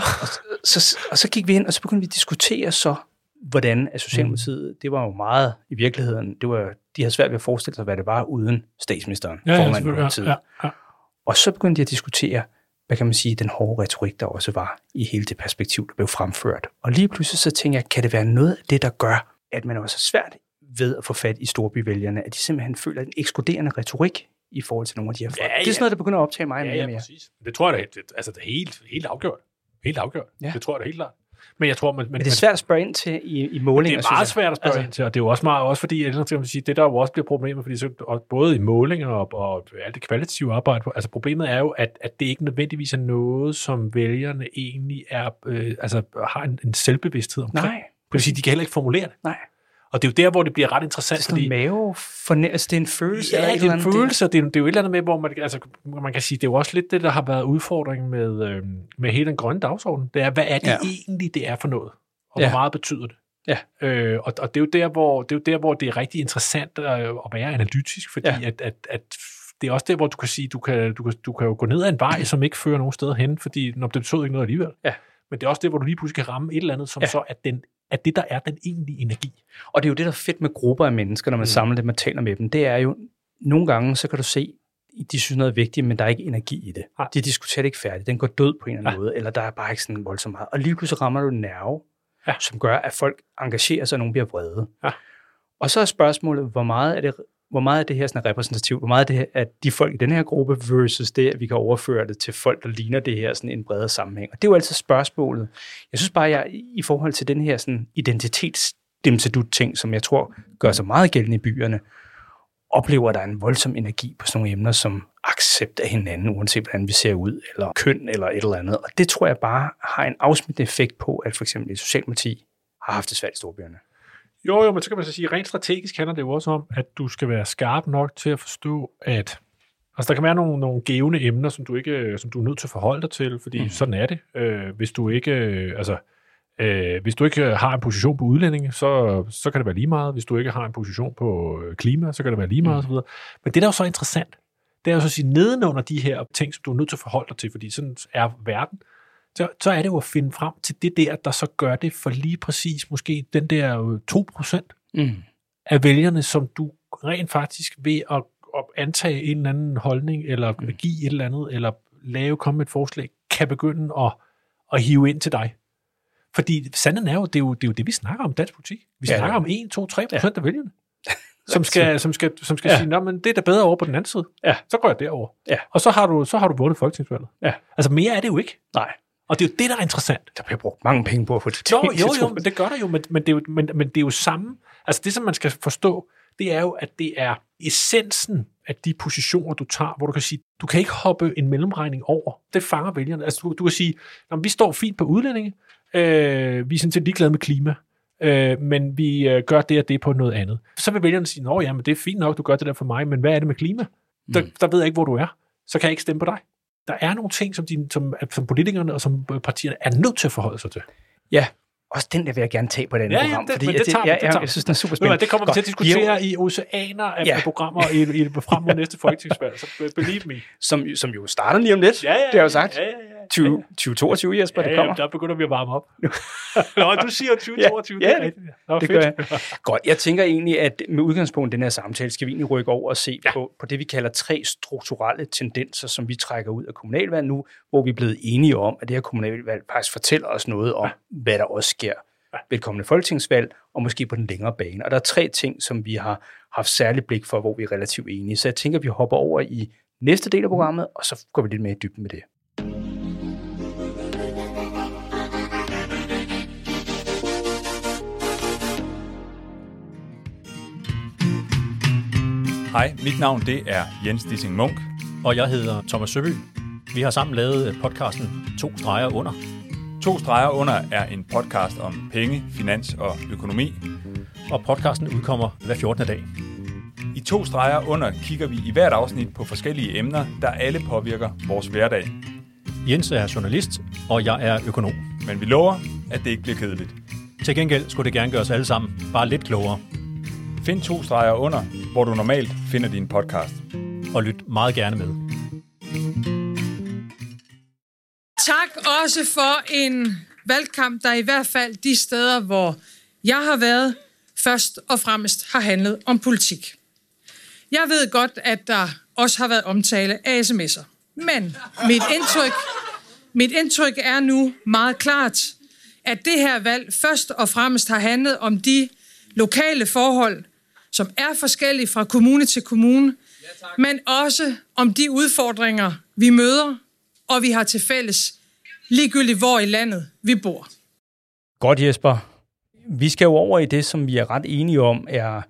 Så, og så gik vi ind, og så begyndte vi at diskutere så, hvordan at Socialdemokratiet, det var jo meget i virkeligheden, det var, de havde svært ved at forestille sig, hvad det var uden statsministeren, Ja, ja, formanden på selvfølgelig. partiet. ja, ja. Og så begyndte jeg at diskutere, hvad kan man sige, den hårde retorik, der også var i hele det perspektiv, der blev fremført. Og lige pludselig så tænker jeg, kan det være noget af det, der gør, at man også er svært ved at få fat i storbyvælgerne, at de simpelthen føler en ekskluderende retorik i forhold til nogle af de her folk. Ja, Det er ja. sådan noget, der begynder at optage mig Ja, mere ja, og mere. præcis. Det tror jeg da, det, altså det er helt, helt afgjort. Helt afgjort. Ja. Det tror jeg da helt klart. Men jeg tror, man, Men det er svært at spørge ind til i, i målinger, det er meget svært at spørge Altså- altså, ind til, og det er jo også meget, også fordi, ellers kan man sige, det der jo også bliver problemet, fordi så, og både i målinger og, og alt det kvalitative arbejde, altså problemet er jo, at, at det ikke nødvendigvis er noget, som vælgerne egentlig er, øh, altså har en, en selvbevidsthed omkring. Nej, Det vil sige, de kan heller ikke formulere det. nej. Og det er jo der, hvor det bliver ret interessant, Det er sådan fordi... en mave forne- altså, det er en følelse. Ja, eller et det er en følelse, det er, det er jo et eller andet med, hvor man, altså, man kan sige, det er jo også lidt det, der har været udfordringen med, øh, med hele den grønne dagsorden. Det er, hvad er det Ja. egentlig, det er for noget? Og Ja. hvor meget betyder det? Ja. Øh, og, og det, er jo der, hvor, det er jo der, hvor det er rigtig interessant at, at være analytisk, fordi Ja. at, at, at det er også der, hvor du kan sige, du kan, du kan, du kan jo gå ned ad en vej, som ikke fører nogen steder hen, fordi når det betyder ikke noget alligevel. Ja. Men det er også der, hvor du lige pludselig kan ramme et eller andet, som ja. så er, den, er det, der er den egentlige energi. Og det er jo det, der er fedt med grupper af mennesker, når man. Mm. samler dem og taler med dem. Det er jo, nogle gange, så kan du se, de synes noget er vigtigt, men der er ikke energi i det. Nej. De diskuterer det ikke færdigt. Den går død på en eller anden Ja. måde, eller der er bare ikke sådan voldsomt meget. Og lige pludselig rammer du en nerve, Ja. som gør, at folk engagerer sig, og nogen bliver vrede. Ja. Og så er spørgsmålet, hvor meget er det, hvor meget er det her sådan repræsentativt? Hvor meget er det her, at de folk i den her gruppe versus det, at vi kan overføre det til folk, der ligner det her sådan en bredere sammenhæng? Og det er jo altid spørgsmålet. Jeg synes bare, jeg i forhold til den her sådan identitetsdimsedut-ting, som jeg tror gør sig meget gældende i byerne, oplever, at der er en voldsom energi på sådan nogle emner som accept af hinanden, uanset hvordan vi ser ud, eller køn, eller et eller andet. Og det tror jeg bare har en afsmittende effekt på, at for eksempel i Socialdemokrati har haft det svært i storbyerne. Jo, jo, men så kan man så sige, rent strategisk handler det jo også om, at du skal være skarp nok til at forstå, at altså, der kan være nogle, nogle givende emner, som du, ikke, som du er nødt til at forholde dig til, fordi mm. sådan er det. Øh, hvis du ikke, øh, altså, øh, hvis du ikke har en position på udlændinge, så, så kan det være lige meget. Hvis du ikke har en position på øh, klima, så kan det være lige meget Mhm. osv. Men det, der er jo så interessant, det er jo så at sige, nedenunder de her ting, som du er nødt til at forholde dig til, fordi sådan er verden, så, så er det jo at finde frem til det der, der så gør det for lige præcis måske den der øh, 2% Mm. af vælgerne, som du rent faktisk ved at, at antage en eller anden holdning, eller Mm. give et eller andet, eller lave, komme med et forslag, kan begynde at, at hive ind til dig. Fordi sandheden er jo, det er jo det, er jo det vi snakker om dansk politik. Vi Ja, snakker ja. om 1, 2, 3 procent ja. af vælgerne. Som skal, som skal, som skal Ja. sige, men det er da bedre over på den anden side. Ja. Så går jeg derover. Ja. Og så har du, så har du vundet folketingsvalget. Ja. Altså mere er det jo ikke. Nej, Og det er jo det, der er interessant. der bliver brugt mange penge på at få det Jo, til. jo, jo, to- men det gør der jo, men, men, det er jo men, men det er jo samme. Altså det, som man skal forstå, det er jo, at det er essensen af de positioner, du tager, hvor du kan sige, du kan ikke hoppe en mellemregning over. Det fanger vælgerne. Altså du, du kan sige, vi står fint på udlændinge, øh, vi er sådan set ligeglade med klima, øh, men vi øh, gør det og det på noget andet. Så vil vælgerne sige, nå ja, men det er fint nok, du gør det der for mig, men hvad er det med klima? Der, Mm. der ved jeg ikke, hvor du er. Så kan jeg ikke stemme på dig. Der er nogle ting, som, de, som, som politikerne og som partierne er nødt til at forholde sig til. Ja, også den der vil jeg gerne tage på andet Ja, ja, program. det- fordi det tager vi, ja, det ja, tager jeg vi. synes, den er super spændende. det kommer vi til at er diskutere jo- i oceaner af Ja. ja. programmer i, i, frem mod næste folketingsvalg, så be- believe me. Som, som jo starter lige om lidt. Ja, ja, det har jeg jo sagt. Ja, ja, ja. 20, 2022, Jesper, ja, det ja, kommer. der begynder vi at varme op. Nå, du siger 2022, Ja, det er ja, rigtigt. Nå, det fedt. gør jeg. Godt, jeg tænker egentlig, at med udgangspunkt i den her samtale, skal vi egentlig rykke over og se ja. Ja. på, på det, vi kalder tre strukturelle tendenser, som vi trækker ud af kommunalvalg nu, hvor vi er blevet enige om, at det her kommunalvalg faktisk fortæller os noget om, ja. hvad der også sker ved et kommende folketingsvalg, og måske på den længere bane. Og der er tre ting, som vi har haft særligt blik for, hvor vi er relativt enige. Så jeg tænker, at vi hopper over i næste del af programmet, og så går vi lidt mere i dybden med det. Hej, mit navn det er Jens Dissing Munk. Og jeg hedder Thomas Søby. Vi har sammen lavet podcasten To streger under. To streger under er en podcast om penge, finans og økonomi. Og podcasten udkommer hver 14. dag. I to streger under kigger vi i hvert afsnit på forskellige emner, der alle påvirker vores hverdag. Jens er journalist, og jeg er økonom. Men vi lover, at det ikke bliver kedeligt. Til gengæld skulle det gerne gøre os alle sammen bare lidt klogere. Find to streger under, hvor du normalt finder din podcast. Og lyt meget gerne med. Tak også for en valgkamp, der i hvert fald de steder, hvor jeg har været, først og fremmest har handlet om politik. Jeg ved godt, at der også har været omtale af sms'er. Men mit indtryk, mit indtryk er nu meget klart, at det her valg først og fremmest har handlet om de lokale forhold, som er forskellige fra kommune til kommune, men også om de udfordringer, vi møder, og vi har til fælles, ligegyldigt hvor i landet vi bor. Godt, Jesper. Vi skal jo over i det, som vi er ret enige om, er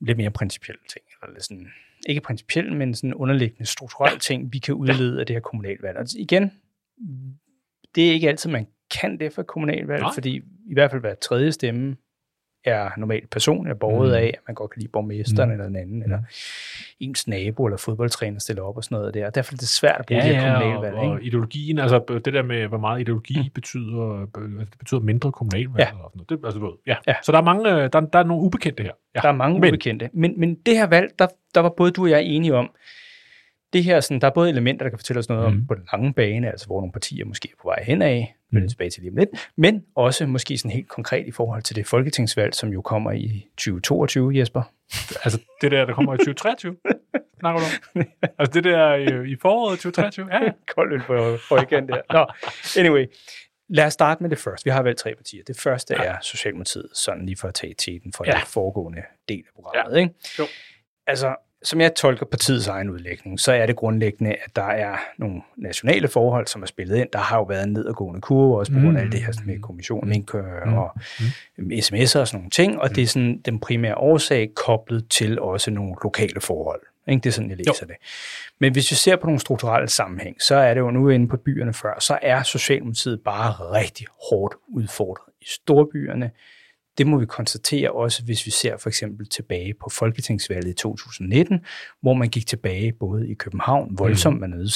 lidt mere principielle ting. Eller lidt sådan, ikke principielle, men sådan underliggende strukturelle ting, vi kan udlede af det her kommunalvalg. Og igen, det er ikke altid, man kan det for kommunalvalg, Nej. fordi i hvert fald hver tredje stemme er normalt person, er borget Mm. af, at man godt kan lide borgmesteren Mm. eller den anden, eller ens nabo eller fodboldtræner stiller op og sådan noget der. Derfor er det svært at bruge Ja, det her kommunalvalg. og, og ikke? ideologien, altså det der med, hvor meget ideologi mm. betyder, øh, det betyder mindre kommunalvalg. Ja. Og sådan noget. Det, altså, du ved, ja. Ja. Så der er mange, øh, der, der er nogle ubekendte her. Ja. Der er mange Men- ubekendte. Men, men det her valg, der, der var både du og jeg enige om, det her, sådan, der er både elementer, der kan fortælle os noget mm. Om på den lange bane, altså hvor nogle partier måske er på vej henad, mm. Vender tilbage til lige om lidt, men også måske sådan helt konkret i forhold til det folketingsvalg, som jo kommer i 2022, Jesper. Altså det der, der kommer i 2023, snakker du om? Altså det der i, i foråret 2023? Ja, ja. Kold øl på højkant der. Nå, anyway. Lad os starte med det første. Vi har valgt tre partier. Det første er Socialdemokratiet, sådan lige for at tage teten for ja. Ja. den foregående del af programmet. Ja. Ikke? Jo. Altså, som jeg tolker partiets egen udlægning, så er det grundlæggende, at der er nogle nationale forhold, som er spillet ind. Der har jo været en nedadgående kurve, også på grund af alt det her med kommissionen, indkører Mm. og sms'er og sådan nogle ting, og det er sådan den primære årsag koblet til også nogle lokale forhold. Ikke? Det er sådan, jeg læser jo. det. Men hvis vi ser på nogle strukturelle sammenhæng, så er det jo nu inde på byerne før, så er Socialdemokratiet bare rigtig hårdt udfordret i storbyerne. Det må vi konstatere også, hvis vi ser for eksempel tilbage på Folketingsvalget i 2019, hvor man gik tilbage både i København, voldsomt, man er nede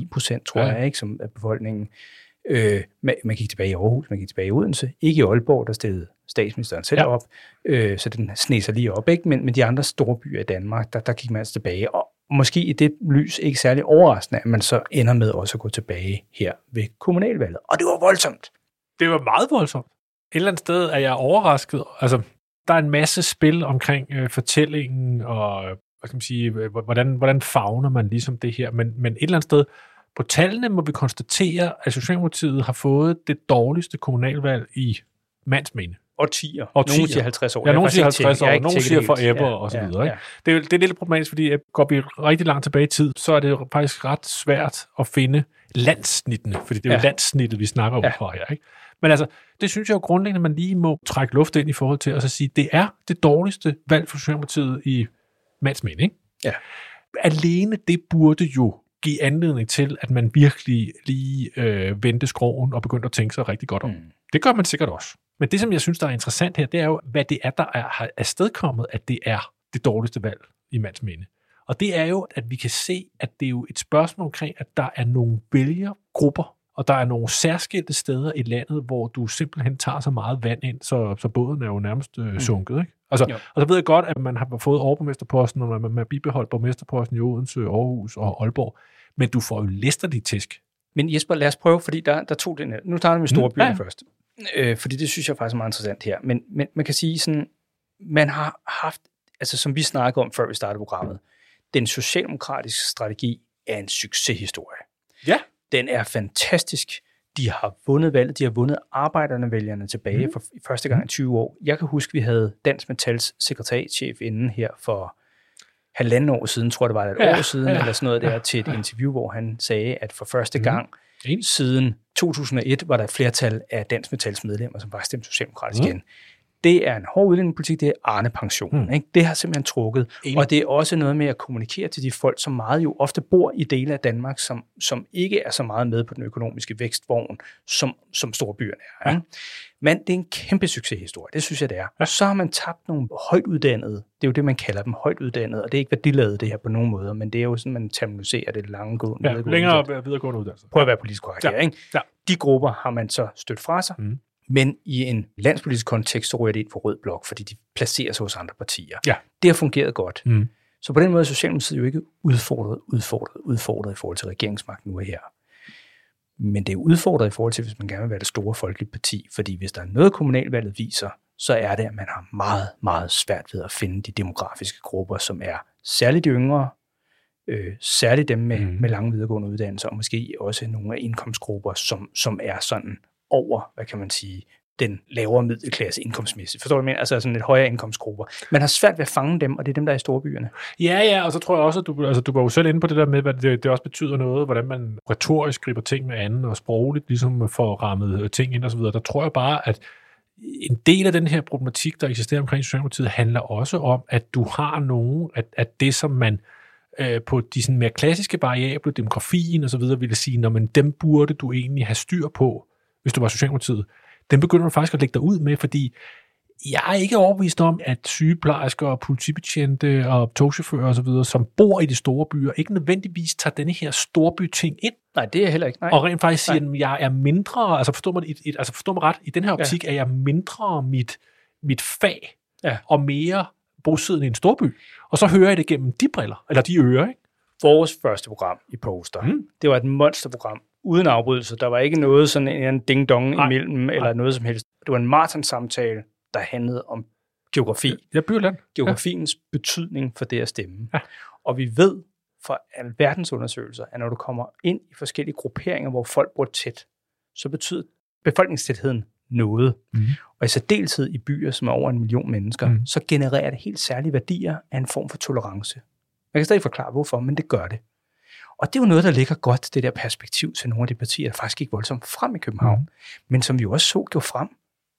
16,9 procent, tror Ja. jeg, ikke, som af befolkningen. Øh, man, man gik tilbage i Aarhus, man gik tilbage i Odense, ikke i Aalborg, der stillede statsministeren selv Ja. op, øh, så den sne sig lige op, ikke? Men, men de andre store byer i Danmark, der, der gik man altså tilbage, og måske i det lys ikke særlig overraskende, at man så ender med også at gå tilbage her ved kommunalvalget. Og det var voldsomt. Det var meget voldsomt. Et eller andet sted er jeg overrasket. Altså, der er en masse spil omkring øh, fortællingen, og øh, hvad skal man sige, øh, hvordan, hvordan fagner man ligesom det her. Men, men et eller andet sted, på tallene må vi konstatere, at Socialdemokratiet har fået det dårligste kommunalvalg i mandsmene. Årtier. Årtier. Nogen siger 50 år. Ja, har siger faktisk ikke 50 tjekket- jeg har år, tjekket siger helt. forever Ja, og så ja, videre. ja. Ikke? Det, er, det er lidt problematisk, fordi at går vi rigtig langt tilbage i tid, så er det faktisk ret svært at finde landsnittene, fordi det er jo Ja. landsnittet, vi snakker om Ja. fra her. Ikke? Men altså, det synes jeg jo grundlæggende, man lige må trække luft ind i forhold til, og så sige, det er det dårligste valg for Socialdemokratiet i mandsmænd, ikke? Ja. Alene det burde jo give anledning til, at man virkelig lige øh, vendte skroven og begyndte at tænke sig rigtig godt om. Mm. Det gør man sikkert også. Men det, som jeg synes, der er interessant her, det er jo, hvad det er, der er, har afstedkommet, at det er det dårligste valg i mands minde. Og det er jo, at vi kan se, at det er jo et spørgsmål omkring, at der er nogle vælgergrupper, og der er nogle særskilte steder i landet, hvor du simpelthen tager så meget vand ind, så, så båden er jo nærmest øh, sunket. Ikke? Altså, Jo. og så ved jeg godt, at man har fået overborgmesterposten, og man, man har bibeholdt borgmesterposten i Odense, Aarhus og Aalborg, men du får jo listerlig tisk. Men Jesper, lad os prøve, fordi der, der tog den. Nu tager vi med store Mm, byer ja. ja. først. Øh, fordi det synes jeg faktisk er meget interessant her. Men, men man kan sige sådan, man har haft, altså som vi snakkede om, før vi startede programmet, den socialdemokratiske strategi er en succeshistorie. Ja. Den er fantastisk. De har vundet valget, de har vundet arbejderne vælgerne tilbage Mhm. for første gang i 20 år. Jeg kan huske, vi havde Dansk Metals sekretariatchef inden her for halvanden år siden, tror jeg det var et Ja, år siden, ja, eller sådan noget der, til et interview, hvor han sagde, at for første Mhm. gang Enig. siden 2001 var der et flertal af Dansk Metals medlemmer, som bare stemte socialdemokratisk Mm. igen. Det er en hård udlændingepolitik, det er Arne-pensionen. Mm. Mm. Ikke? Det har simpelthen trukket. Enig. Og det er også noget med at kommunikere til de folk, som meget jo ofte bor i dele af Danmark, som, som ikke er så meget med på den økonomiske vækstvogn, som, som storbyerne er. Ja. Men det er en kæmpe succeshistorie, det synes jeg, det er. Ja. Så har man tabt nogle højt uddannede, det er jo det, man kalder dem højt uddannede, og det er ikke værdiladet det her på nogen måder, men det er jo sådan, man terminoloserer det lange gående. Ja, længere videregående uddannelse. Prøv at være politisk korrekt ja. her, ikke? Ja. De grupper har man så stødt fra sig, Mm. Men i en landspolitisk kontekst, så ryger det ind for rød blok, fordi de placerer sig hos andre partier. Ja. Det har fungeret godt. Mm. Så på den måde er Socialdemokratiet jo ikke udfordret, udfordret, udfordret i forhold til regeringsmagten nu og her. Men det er udfordret i forhold til, hvis man gerne vil være det store folkelige parti, fordi hvis der er noget, kommunalvalget viser, så er det, at man har meget, meget svært ved at finde de demografiske grupper, som er særligt de yngre, øh, særligt dem med, mm. med lange videregående uddannelser, og måske også nogle af indkomstgrupper, som, som er sådan over, hvad kan man sige, den lavere middelklasse indkomstmæssigt. Forstår du, hvad jeg mener? Altså sådan lidt højere indkomstgrupper. Man har svært ved at fange dem, og det er dem, der er i storbyerne. Ja, ja, og så tror jeg også, at du, altså, du var jo selv inde på det der med, hvad det, det også betyder noget, hvordan man retorisk griber ting med anden, og sprogligt ligesom får rammet øh, ting ind og så videre. Der tror jeg bare, at en del af den her problematik, der eksisterer omkring Socialdemokratiet, handler også om, at du har nogen, at, at det, som man øh, på de sådan mere klassiske variable, demografien og så videre, ville sige, når man dem burde du egentlig have styr på, hvis du var Socialdemokratiet, den begynder du faktisk at lægge dig ud med, fordi jeg er ikke overbevist om, at sygeplejersker og politibetjente og togchauffører osv., som bor i de store byer, ikke nødvendigvis tager denne her storby-ting ind, Nej, det er jeg heller ikke. Nej. og rent faktisk siger, at jeg er mindre, altså forstå mig, et, et, altså forstå mig ret, i den her Ja. optik er jeg mindre mit, mit fag, Ja. og mere bosiddende i en storby. Og så hører jeg det gennem de briller, eller de ører, ikke? Vores første program i Poster, mm. det var et monsterprogram, uden afbrydelse. Der var ikke noget sådan en, ding-dong Nej. imellem, eller noget som helst. Det var en maratonsamtale, der handlede om geografi. Jeg byer land. geografiens ja. betydning for det at stemme. Ja. Og vi ved fra alverdens undersøgelser, at når du kommer ind i forskellige grupperinger, hvor folk bor tæt, så betyder befolkningstætheden noget. Mhm. Og i særdeleshed i byer, som er over en million mennesker, mm. så genererer det helt særlige værdier af en form for tolerance. Jeg kan stadig forklare, hvorfor, men det gør det. Og det er jo noget, der ligger godt, det der perspektiv til nogle af de partier, der faktisk gik voldsomt frem i København, mm. men som vi jo også så gå frem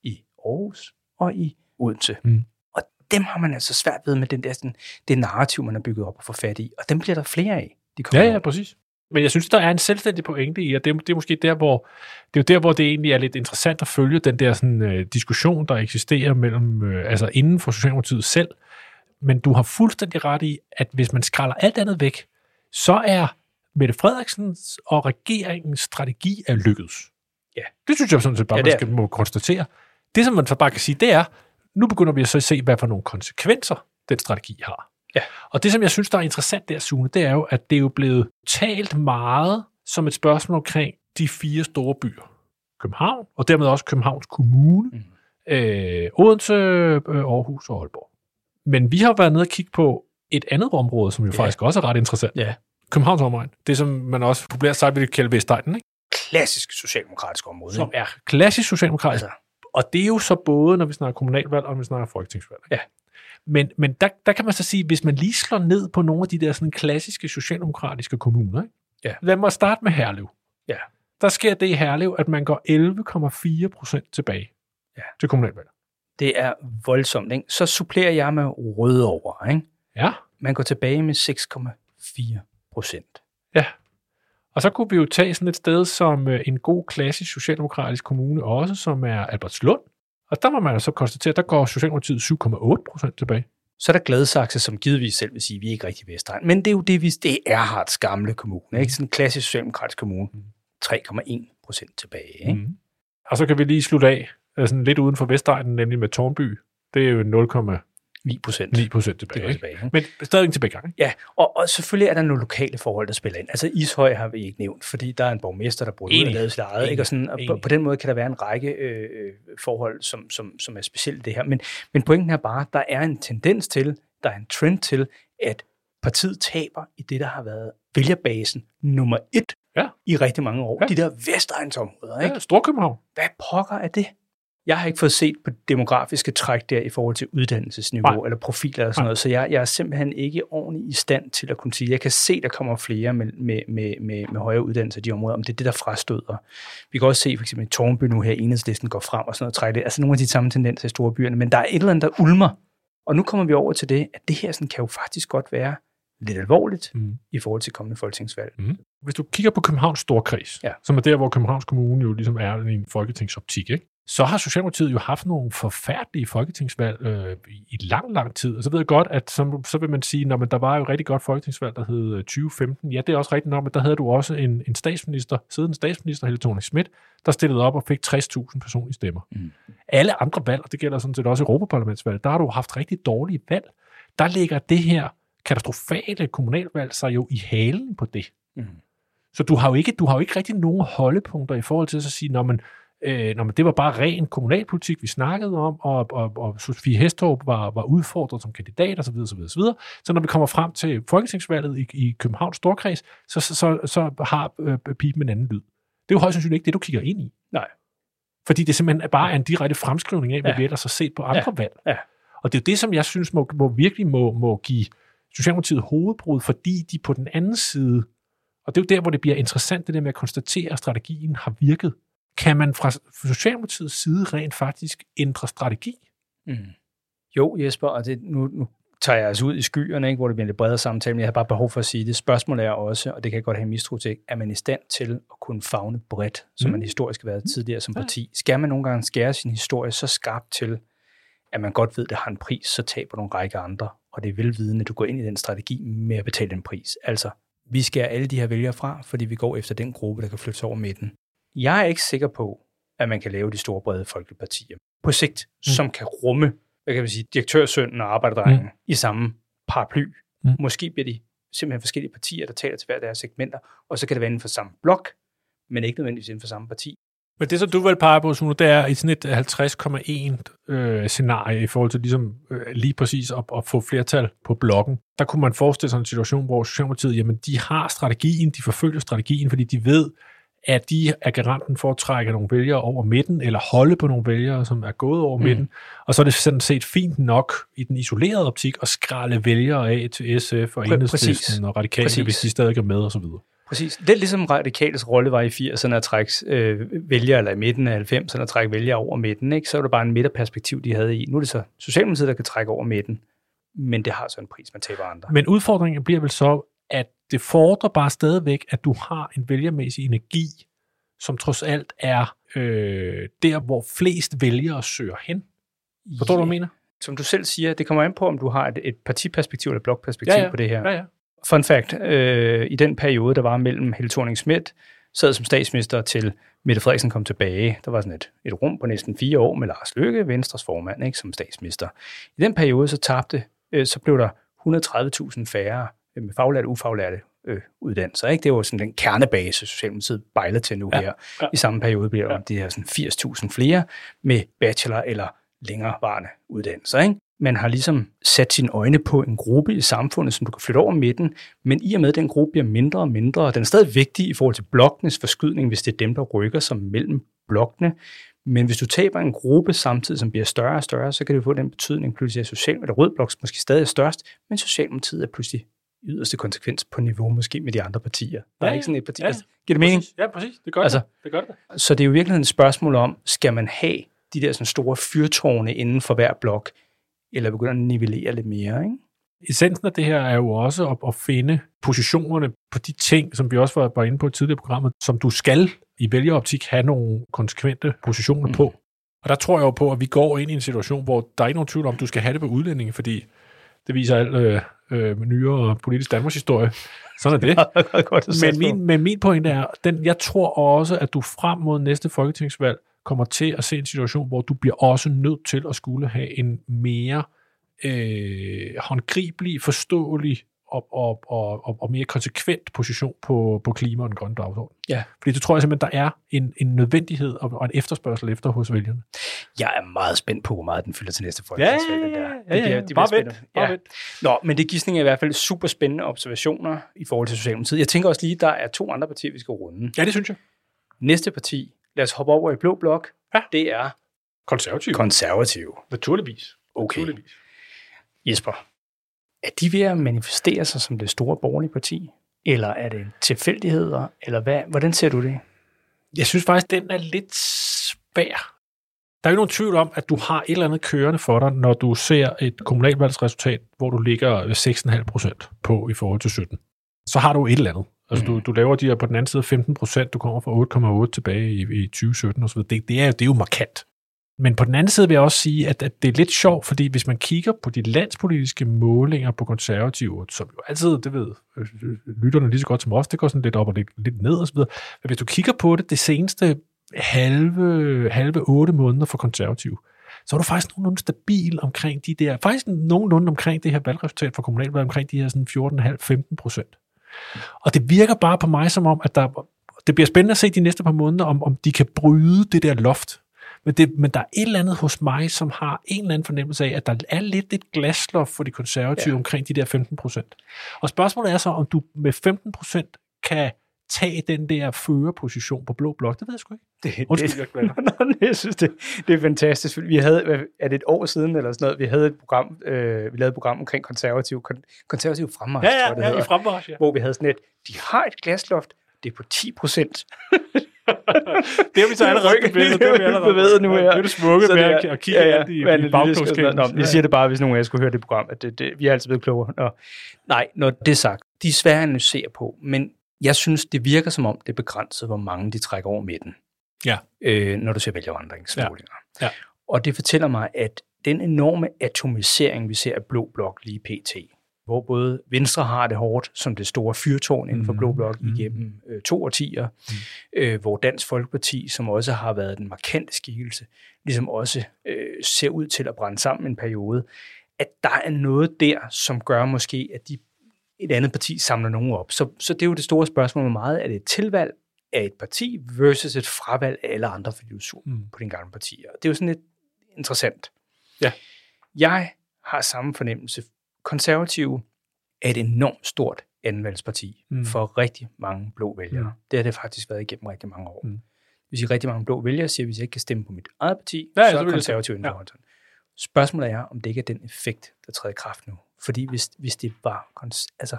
i Aarhus og i Odense. Mhm. Og dem har man altså svært ved med den der, sådan, det narrativ, man har bygget op og få fat i. Og dem bliver der flere af. De Ja, kommer ja, præcis. Men jeg synes, der er en selvstændig pointe i, og det, er- det er måske der, hvor det er jo der, hvor det egentlig er lidt interessant at følge den der sådan, øh, diskussion, der eksisterer mellem, øh, altså inden for Socialdemokratiet selv. Men du har fuldstændig ret i, at hvis man skralder alt andet væk, så er Mette Frederiksens og regeringens strategi er lykkedes. Ja. Det synes jeg sådan set bare, Ja, man skal må konstatere. Det, som man så bare kan sige, det er, nu begynder vi så at se, hvad for nogle konsekvenser den strategi har. Ja. Og det, som jeg synes, der er interessant der, Sune, det er jo, at det er jo blevet talt meget som et spørgsmål omkring de fire store byer. København, og dermed også Københavns Kommune, Mhm. øh, Odense, øh, Aarhus og Aalborg. Men vi har været nede og kigge på et andet område, som jo Ja. faktisk også er ret interessant. Ja. Københavns omegn. Det, som man også populært sagt vil kalde Vestegnen, ikke? Klassisk socialdemokratisk område. som er klassisk socialdemokratisk. Altså, Og det er jo så både, når vi snakker kommunalvalg, og når vi snakker folketingsvalg. ikke? Ja. Men, men der, der kan man så sige, hvis man lige slår ned på nogle af de der sådan klassiske socialdemokratiske kommuner, ikke? Ja. lad mig starte med Herlev. Ja. Der sker det i Herlev, at man går 11,4 procent tilbage Ja. til kommunalvalg. det er voldsomt. Ikke? Så supplerer jeg med Rødovre. Ikke? Ja. Man går tilbage med 6,4 procent. Ja. Og så kunne vi jo tage sådan et sted som øh, en god klassisk socialdemokratisk kommune også, som er Albertslund. Og der må man så konstatere, at der går Socialdemokratiet 7,8 procent tilbage. Så er der Gladsaxe, som givetvis selv vil sige, at vi er ikke rigtig Vestegn. Men det er jo det, vi, det er Erhards gamle kommune. Ikke? Sådan en klassisk socialdemokratisk kommune. 3,1 procent tilbage. Ikke? Mm. Og så kan vi lige slutte af øh, sådan lidt uden for Vestegnen, nemlig med Tornby. Det er jo 0,9 9 procent. procent Det tilbage. Ikke? tilbage. Ikke? Men stadig en tilbagegang. Ja, og, og selvfølgelig er der nogle lokale forhold, der spiller ind. Altså Ishøj har vi ikke nævnt, fordi der er en borgmester, der bryder ud og lavet sit eget. Ikke? Og, sådan, og på, på den måde kan der være en række øh, øh, forhold, som, som, som er specielt det her. Men, men pointen er bare, at der er en tendens til, der er en trend til, at partiet taber i det, der har været vælgerbasen nummer et Ja. i rigtig mange år. Ja. De der vestegnsområder. Ikke? Ja, Storkøbenhavn. Hvad pokker er det? Jeg har ikke fået set på demografiske træk der i forhold til uddannelsesniveau Nej. eller profiler og sådan Nej. noget, så jeg, jeg er simpelthen ikke ordentligt i stand til at kunne sige, jeg kan se, der kommer flere med, med, med, med, med højere uddannelse i de områder, om det er det, der frastøder. Vi kan også se for eksempel i Tornby nu her, enhedslisten går frem og sådan noget, trækker det, altså nogle af de samme tendenser i store byerne, men der er et eller andet, der ulmer. Og nu kommer vi over til det, at det her sådan, kan jo faktisk godt være lidt alvorligt Mm. i forhold til kommende folketingsvalg. Hvis du kigger på Københavns Storkreds, Ja. som er der, hvor Københavns Kommune jo ligesom er i en folketingsoptik, ikke? Så har Socialdemokratiet jo haft nogle forfærdelige folketingsvalg øh, i, lang, lang tid. Og så ved jeg godt, at så, så vil man sige, at der var jo et rigtig godt folketingsvalg, der hed øh, 2015. Ja, det er også rigtigt nok, men der havde du også en, en statsminister, siddende statsminister, Helle Thorning Schmidt, der stillede op og fik 60.000 personlige stemmer. Mm. Alle andre valg, og det gælder sådan set også Europaparlamentsvalg, der har du haft rigtig dårlige valg. Der ligger det her katastrofale kommunalvalg sig jo i halen på det. Mm. Så du har jo ikke, du har jo ikke rigtig nogen holdepunkter i forhold til at sige, når man, øh, når man, det var bare ren kommunalpolitik, vi snakkede om, og, og, og Sofie Hestorp var, var udfordret som kandidat osv. Så, videre, så, videre. så når vi kommer frem til folketingsvalget i, i Københavns Storkreds, så, så, så, så har øh, pipen en anden lyd. Det er jo højst sandsynligt ikke det, du kigger ind i. Nej. Fordi det simpelthen bare er en direkte fremskrivning af, hvad Ja. vi ellers har set på andre valg. Ja. Og det er jo det, som jeg synes må, må virkelig må, må give Socialdemokratiet hovedbrud, fordi de på den anden side, og det er jo der, hvor det bliver interessant, det der med at konstatere, at strategien har virket. Kan man fra Socialdemokratiets side rent faktisk ændre strategi? Mm. Jo, Jesper, og det, nu, nu tager jeg os ud i skyerne, ikke, hvor det bliver en lidt bredere samtale, men jeg har bare behov for at sige det. Spørgsmålet er også, og det kan jeg godt have mistro til, er man i stand til at kunne fagne bredt, som Mm. man historisk har været tidligere som parti? Skal man nogle gange skære sin historie så skarpt til, at man godt ved, at det har en pris, så taber nogle række andre, og det er velvidende, at du går ind i den strategi med at betale den pris. Altså, vi skal alle de her vælgere fra, fordi vi går efter den gruppe, der kan flytte sig over midten. Jeg er ikke sikker på, at man kan lave de store brede folkepartier på sigt, mm. som kan rumme, hvad kan vi sige, direktørsønnen og arbejderdrengen mm. i samme paraply. Mm. Måske bliver de simpelthen forskellige partier, der taler til hver deres segmenter, og så kan det være inden for samme blok, men ikke nødvendigvis inden for samme parti. Men det, som du vil pege på, Sune, det er i sådan et 50,1 øh, scenarie i forhold til ligesom, øh, lige præcis at, at få flertal på blokken. Der kunne man forestille sig en situation, hvor Socialdemokratiet, jamen, de har strategien, de forfølger strategien, fordi de ved, at de er garanten for at trække nogle vælgere over midten, eller holde på nogle vælgere, som er gået over mm. midten. Og så er det sådan set fint nok i den isolerede optik at skralde vælgere af til SF og Enhedslisten og Radikale, hvis de stadig er med osv. Præcis. Det er ligesom radikales rolle var i 80'erne at trække øh, vælgere, eller i midten af 90'erne at trække vælgere over midten. Ikke? Så var det bare en midterperspektiv, de havde i. Nu er det så Socialdemokratiet, der kan trække over midten. Men det har så en pris, man taber andre. Men udfordringen bliver vel så, det fordrer bare stadigvæk, at du har en vælgermæssig energi, som trods alt er øh, der, hvor flest vælgere søger hen. Forstår ja. du, hvad jeg mener? Som du selv siger, det kommer an på, om du har et, et partiperspektiv eller blokperspektiv ja, ja. på det her. Ja, ja. Fun fact, øh, i den periode, der var mellem Helle thorning Schmidt, sad som statsminister til Mette Frederiksen kom tilbage. Der var sådan et, et rum på næsten fire år med Lars Løkke, Venstres formand, ikke, som statsminister. I den periode, så tabte, øh, så blev der 130.000 færre med faglærte og ufaglærte øh, uddannelser. Ikke? Det var sådan den kernebase, Socialdemokratiet bejler til nu ja, her. Ja. I samme periode bliver der ja. de her sådan 80.000 flere med bachelor- eller længerevarende uddannelser. Ikke? Man har ligesom sat sine øjne på en gruppe i samfundet, som du kan flytte over midten, men i og med, at den gruppe bliver mindre og mindre, og den er stadig vigtig i forhold til blokkenes forskydning, hvis det er dem, der rykker sig mellem blokkene, men hvis du taber en gruppe samtidig, som bliver større og større, så kan det få den betydning pludselig, at social, eller rød blok måske stadig er størst, men Socialdemokratiet er pludselig yderste konsekvens på niveau måske med de andre partier. Der ja, er ikke sådan et parti. Ja, altså, giver det mening? Ja, præcis. Det gør, altså, det. det gør det. Så det er jo virkelig et spørgsmål om, skal man have de der sådan store fyrtårne inden for hver blok, eller begynde at nivellere lidt mere, ikke? Essensen af det her er jo også at, at finde positionerne på de ting, som vi også var inde på i tidligere programmet, som du skal i vælgeroptik have nogle konsekvente positioner mm. på. Og der tror jeg jo på, at vi går ind i en situation, hvor der er ikke nogen tvivl om, at du skal have det på udlændinge, fordi det viser alt øh, øh, nyere politisk Danmarks historie. Sådan er det. godt men, min, men min pointe er, den, jeg tror også, at du frem mod næste folketingsvalg kommer til at se en situation, hvor du bliver også nødt til at skulle have en mere øh, håndgribelig, forståelig og, og, og, og mere konsekvent position på, på klima og den grønne dagsorden. Ja. Fordi det tror jeg simpelthen, der er en, en nødvendighed og, og en efterspørgsel efter hos vælgerne. Jeg er meget spændt på, hvor meget den fylder til næste folketingsvalg. Ja, ja, ja. ja, ja, ja. Det, bare vent. Ja. Nå, men det gidsning er i hvert fald super spændende observationer i forhold til Socialdemokratiet. Jeg tænker også lige, der er to andre partier, vi skal runde. Ja, det synes jeg. Næste parti, lad os hoppe over i blå blok, ja. det er konservativ. Konservativ. Naturligvis. Okay. Naturligvis. Jesper, er de ved at manifestere sig som det store borgerlige parti? Eller er det tilfældigheder? Eller hvad? hvordan ser du det? Jeg synes faktisk, den er lidt svær. Der er jo nogen tvivl om, at du har et eller andet kørende for dig, når du ser et kommunalvalgsresultat, hvor du ligger 6,5 procent på i forhold til 17. Så har du et eller andet. Altså, mm. du, du laver de her på den anden side 15 procent, du kommer fra 8,8 tilbage i, i 2017 osv. Det, det, er, det er jo markant. Men på den anden side vil jeg også sige, at, at det er lidt sjovt, fordi hvis man kigger på de landspolitiske målinger på konservative, som jo altid, det ved lytterne lige så godt som os, det går sådan lidt op og lidt, lidt ned og så videre. Men hvis du kigger på det, det seneste halve, halve otte måneder for konservative, så er du faktisk nogenlunde stabil omkring de der, faktisk nogenlunde omkring det her valgresultat for kommunalvalg, omkring de her sådan 14,5-15 procent. Og det virker bare på mig som om, at der, det bliver spændende at se de næste par måneder, om, om de kan bryde det der loft. Men, det, men der er et eller andet hos mig, som har en eller anden fornemmelse af, at der er lidt et glasloft for de konservative ja. omkring de der 15 procent. Og spørgsmålet er så, om du med 15 procent kan tage den der førerposition på blå blok. Det ved jeg sgu ikke. Det, Undskyld, det, jeg, jeg synes, det, det er fantastisk. Vi havde, er det et år siden eller sådan noget, vi havde et program, øh, vi lavede et program omkring konservativ, kon, konservativ fremmarsch, ja, ja, tror jeg, det ja, hedder, i fremmarsch, ja. hvor vi havde sådan et, de har et glasloft, det er på 10 procent. det har vi så allerede bevæget. Det har vi allerede bevæget nu her. Det er det smukke med at, at kigge ja, ja, i, i bagklogskabet. Jeg siger det bare, hvis nogen af jer skulle høre det program, at det, det, vi er altid blevet klogere. Nå. Nej, når det er sagt, de er svære at analysere på, men jeg synes, det virker som om, det er begrænset, hvor mange de trækker over midten, ja. øh, når du ser vælgervandringsmålinger. Ja. Ja. Og det fortæller mig, at den enorme atomisering, vi ser af Blå Blok lige pt., hvor både Venstre har det hårdt som det store fyrtårn inden for Blå Blok Mhm. igennem øh, to årtier, øh, hvor Dansk Folkeparti, som også har været den markante skikkelse, ligesom også øh, ser ud til at brænde sammen en periode, at der er noget der, som gør måske, at de, et andet parti samler nogen op. Så, så det er jo det store spørgsmål, hvor meget er det et tilvalg af et parti versus et fravalg af alle andre, fordi du er sur Mm. på dine gamle partier. Det er jo sådan lidt interessant. Ja. Jeg har samme fornemmelse. Konservative er et enormt stort andenvalgsparti Mm. for rigtig mange blå vælgere. Mm. Det har det faktisk været igennem rigtig mange år. Mm. Hvis I rigtig mange blå vælgere siger, at hvis jeg ikke kan stemme på mit eget parti, Ja, så er konservativ ja. Spørgsmålet er, om det ikke er den effekt, der træder i kraft nu. Fordi hvis, hvis det var, altså,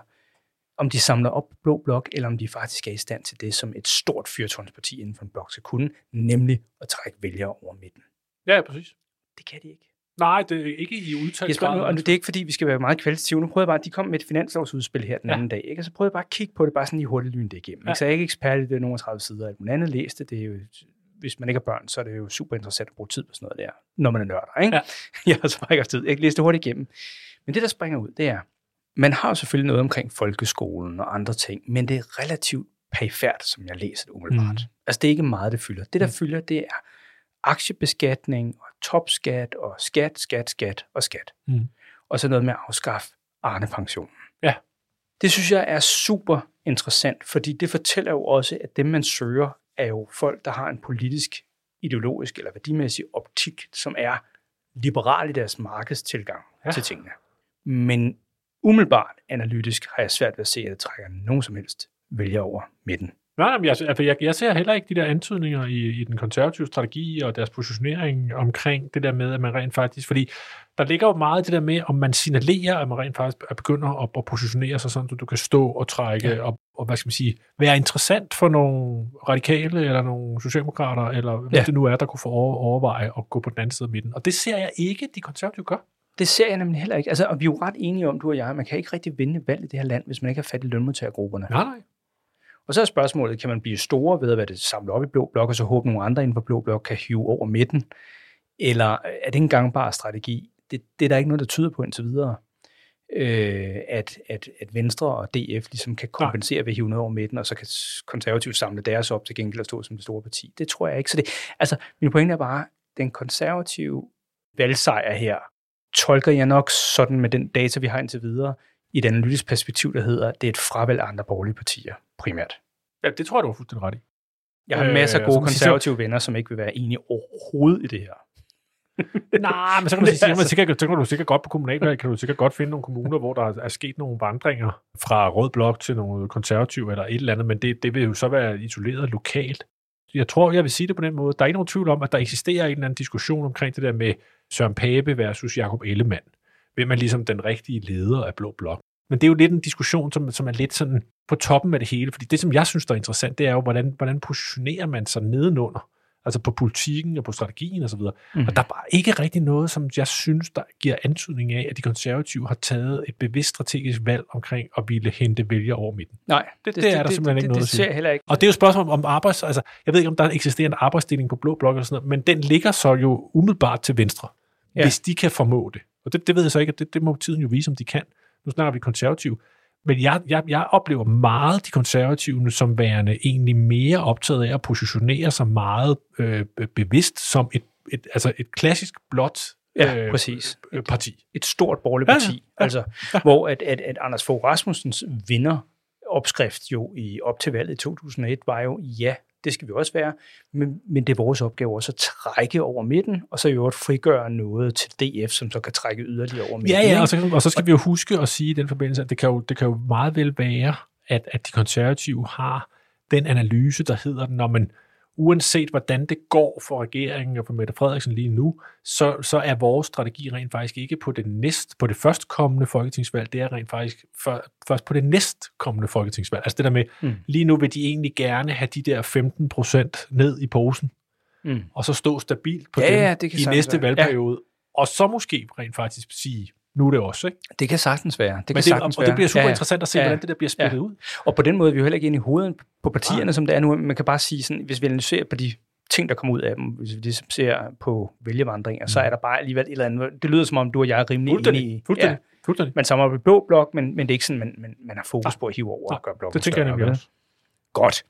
om de samler op blå blok, eller om de faktisk er i stand til det, som et stort fyrtårnsparti inden for en blok skal kunne, nemlig at trække vælgere over midten. Ja, præcis. Det kan de ikke. Nej, det er ikke i udtalt Jeg spørger nu, og det er ikke fordi, vi skal være meget kvalitative. Nu prøvede jeg bare, de kom med et finanslovsudspil her den Ja. anden dag, ikke? og så prøvede jeg bare at kigge på det, bare sådan lige hurtigt lyn det igennem. Ja. Ja. Så jeg er ikke ekspert i det, nogle 30 sider. Alt muligt andet læste, det er jo, hvis man ikke har børn, så er det jo super interessant at bruge tid på sådan noget der, når man er nørder. Ikke? Ja. Jeg har så bare ikke haft tid. Jeg læste det hurtigt igennem. Men det, der springer ud, det er, man har jo selvfølgelig noget omkring folkeskolen og andre ting, men det er relativt perifært, som jeg læser det umiddelbart. Mm. Altså, det er ikke meget, det fylder. Det, der Mm. fylder, det er aktiebeskatning og topskat og skat, skat, skat og skat. Mm. Og så noget med at afskaffe Arne-pensionen. Ja. Det synes jeg er super interessant, fordi det fortæller jo også, at dem, man søger, er jo folk, der har en politisk, ideologisk eller værdimæssig optik, som er liberal i deres markedstilgang ja. til tingene. Men umiddelbart analytisk har jeg svært ved at se, at det trækker nogen som helst vælger over midten. Nej, nej, jeg, altså, jeg, jeg ser heller ikke de der antydninger i, i den konservative strategi og deres positionering omkring det der med, at man rent faktisk, fordi der ligger jo meget det der med, om man signalerer, at man rent faktisk er begynder at, at positionere sig sådan, at du kan stå og trække ja. Ja. og, og, hvad skal man sige, være interessant for nogle radikale eller nogle socialdemokrater, eller hvad Ja. det nu er, der kunne få over, overveje at gå på den anden side af midten. Og det ser jeg ikke, de konservative gør. Det ser jeg nemlig heller ikke. Altså, og vi er jo ret enige om, du og jeg, man kan ikke rigtig vinde valg i det her land, hvis man ikke har fat i lønmodtagergrupperne. Nej, nej. Og så er spørgsmålet, kan man blive store ved at være det samlet op i blå blok, og så håbe nogle andre inden for blå blok kan hive over midten? Eller er det en gangbar strategi? Det, det er der ikke noget, der tyder på indtil videre. Øh, at, at, at Venstre og DF ligesom kan kompensere ved at hive noget over midten, og så kan konservativt samle deres op til gengæld at stå som det store parti. Det tror jeg ikke. Så det, altså, min pointe er bare, den konservative valgsejr her, tolker jeg nok sådan med den data, vi har indtil videre, i et analytisk perspektiv, der hedder, det er et fravalg af andre borgerlige partier, primært. Ja, det tror jeg, du har fuldstændig ret i. Jeg har Øh, masser af så gode konservative venner, som ikke vil være enige overhovedet i det her. Nej, men så kan man sige, så kan man sikkert, så kan du sikkert godt på kommunalvalg, kan du sikkert godt finde nogle kommuner, hvor der er sket nogle vandringer fra rød blok til nogle konservative eller et eller andet, men det, det vil jo så være isoleret lokalt. Jeg tror, jeg vil sige det på den måde. Der er ikke nogen tvivl om, at der eksisterer en eller anden diskussion omkring det der med Søren Pape versus Jakob Ellemann. Hvem er ligesom den rigtige leder af Blå Blok? Men det er jo lidt en diskussion, som, som er lidt sådan på toppen af det hele, fordi det, som jeg synes, der er interessant, det er jo, hvordan, hvordan positionerer man sig nedenunder? Altså på politikken og på strategien osv. Mm. Og der er bare ikke rigtig noget, som jeg synes, der giver antydning af, at de konservative har taget et bevidst strategisk valg omkring at ville hente vælgere over midten. Nej, det, det, det er der simpelthen det, ikke noget det, det ser heller ikke. Og det er jo et spørgsmål om arbejds... Altså, jeg ved ikke, om der eksisterer en arbejdsdeling på blå blok og sådan noget, men den ligger så jo umiddelbart til venstre, ja. Ja. hvis de kan formå det. Og det, det ved jeg så ikke, det, det må tiden jo vise, om de kan. Nu snakker vi konservative. Men jeg, jeg, jeg oplever meget de konservative som værende egentlig mere optaget af at positionere sig meget øh, bevidst som et, et, altså et klassisk blåt Ja, øh, præcis. øh, parti. Et stort borgerligt Ja, ja, parti, ja. altså, hvor at, at, at Anders Fogh Rasmussens vinder opskrift jo i op til valget i 2001 var jo, ja, det skal vi også være, men, men det er vores opgave også at trække over midten, og så i øvrigt frigøre noget til DF, som så kan trække yderligere over midten. Ja, ja, og så, og så skal vi jo huske at sige i den forbindelse, at det kan jo, det kan jo meget vel være, at, at de konservative har den analyse, der hedder, når man uanset hvordan det går for regeringen og for Mette Frederiksen lige nu, så, så er vores strategi rent faktisk ikke på det næst, på det førstkommende folketingsvalg, det er rent faktisk for, først på det næstkommende folketingsvalg. Altså det der med, mm. lige nu vil de egentlig gerne have de der 15 procent ned i posen, Mm. og så stå stabilt på Ja, dem ja, det kan i næste være. valgperiode, og så måske rent faktisk sige, nu er det også, ikke? Det kan sagtens være. Det Men kan det, sagtens og det bliver super ja, interessant at se, Ja, ja, ja. hvordan det der bliver spillet Ja. ud. Og på den måde er vi jo heller ikke inde i hovedet på partierne, som det er nu. Man kan bare sige, sådan, hvis vi analyserer på de ting, der kommer ud af dem, hvis vi ligesom ser på vælgervandringer, mm. så er der bare alligevel et eller andet. Det lyder som om, du og jeg er rimelig enige. i- Fuldstændig. Fuldstændig. man samarbejder i blå blok, men, men det er ikke sådan, man, man, man har fokus Nej. på at hive over og gøre blokken Det tænker jeg større, nemlig vel? også. Godt.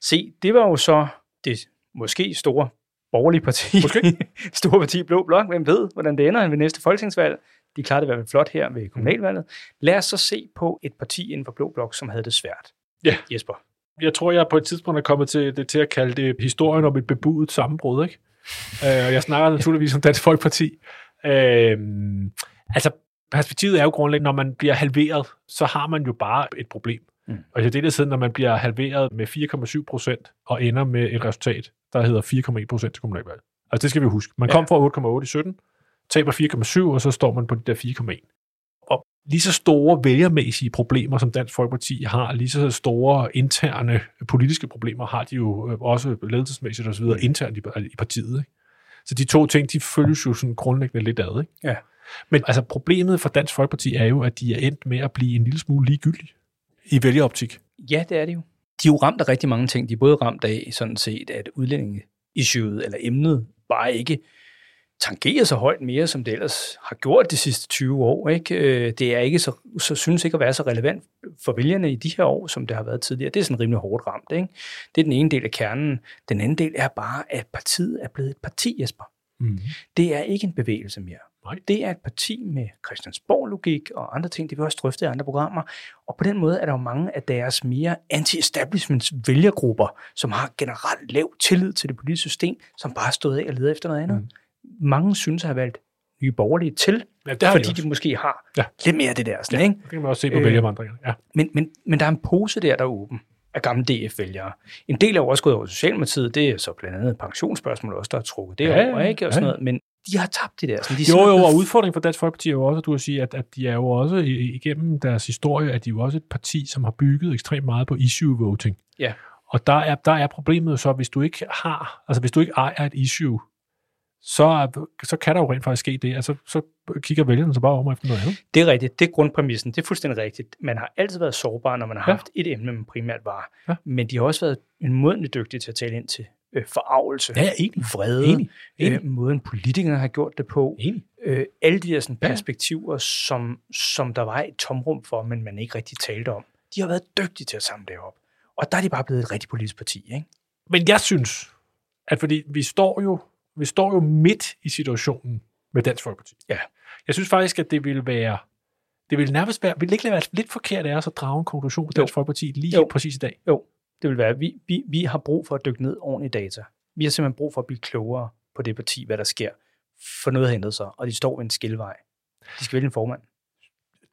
Se, det var jo så det måske store borgerlige parti. Måske. store parti Blå Blok. Hvem ved, hvordan det ender ved næste folketingsvalg. De klarede det i hvert fald flot her ved kommunalvalget. Lad os så se på et parti inden for Blå Blok, som havde det svært. Ja. Jesper. Jeg tror, jeg på et tidspunkt er kommet til, det, til at kalde det historien om et bebudet sammenbrud, ikke? Øh, og jeg snakker naturligvis om Dansk Folkeparti. Øh, altså, perspektivet er jo grundlæggende, når man bliver halveret, så har man jo bare et problem. Mm. Mm. Og i det der siden, når man bliver halveret med 4,7 procent og ender med et resultat, der hedder 4,1 procent til kommunalvalget. Altså det skal vi huske. Man Ja. kom fra 8,8 i 17, taber 4,7, og så står man på de der 4,1. Og lige så store vælgermæssige problemer, som Dansk Folkeparti har, lige så store interne politiske problemer har de jo øh, også ledelsesmæssigt og så videre internt i, partiet. Ikke? Så de to ting, de følges jo sådan grundlæggende lidt ad. Ikke? Ja. Men altså problemet for Dansk Folkeparti er jo, at de er endt med at blive en lille smule ligegyldige i vælgeroptik. Ja, det er det jo. De er jo ramt af rigtig mange ting. De er både ramt af sådan set, at udlændinge-issueet eller emnet bare ikke tangerer så højt mere, som det ellers har gjort de sidste 20 år. Ikke? Øh, Det er ikke så, så synes ikke at være så relevant for vælgerne i de her år, som det har været tidligere. Det er sådan rimelig hårdt ramt. Ikke? Det er den ene del af kernen. Den anden del er bare, at partiet er blevet et parti, Jesper. Mm. Det er ikke en bevægelse mere. Nej. Det er et parti med Christiansborg-logik og andre ting, det vi også drøftet i andre programmer. Og på den måde er der jo mange af deres mere anti-establishments vælgergrupper, som har generelt lav tillid til det politiske system, som bare stået af og leder efter noget andet. Mm. Mange synes have valgt nye borgerlige til, Ja, det har fordi de også. de måske har Ja. lidt mere af det der. Sådan, Ja, ikke? det kan man også se på Øh, vælgervandringerne. Ja. Men, men, men der er en pose der, der er åben af gamle DF-vælgere. En del også gået over Socialdemokratiet, det er så blandt andet pensionsspørgsmål også, der er trukket det Ja, over, ikke? Og sådan ja. noget. Men de har tabt det der. Sådan, de Jo, jo, og udfordringen for Dansk Folkeparti er jo også, at du vil sige, at, at de er jo også igennem deres historie, at de er jo også et parti, som har bygget ekstremt meget på issue voting. Ja. Og der er, der er problemet så, hvis du ikke har, altså hvis du ikke ejer et issue, så, så kan der jo rent faktisk ske det. Altså, så kigger vælgerne så bare om efter noget andet. Det er rigtigt. Det er grundpræmissen. Det er fuldstændig rigtigt. Man har altid været sårbar, når man har Ja. haft et emne, man primært var. Ja. Men de har også været umådeligt dygtige til at tale ind til øh, forarvelse, Ja, enig. vrede, Enig. Enig. Øh, måden politikerne har gjort det på. Enig. Øh, alle de der sådan, Ja. perspektiver, som, som der var et tomrum for, men man ikke rigtig talte om. De har været dygtige til at samle det op. Og der er de bare blevet et rigtig politisk parti. Ikke? Men jeg synes, at fordi vi står jo, vi står jo midt i situationen med Dansk Folkeparti. Ja. Jeg synes faktisk, at det ville være, det ville nærmest være, ville ikke være lidt forkert af os at drage en konklusion på Jo. Dansk Folkeparti lige Jo. præcis i dag? Jo, det vil være, vi, vi, vi har brug for at dykke ned ordentligt i data. Vi har simpelthen brug for at blive klogere på det parti, hvad der sker. For noget har ændret sig, og de står ved en skillevej. De skal vælge en formand.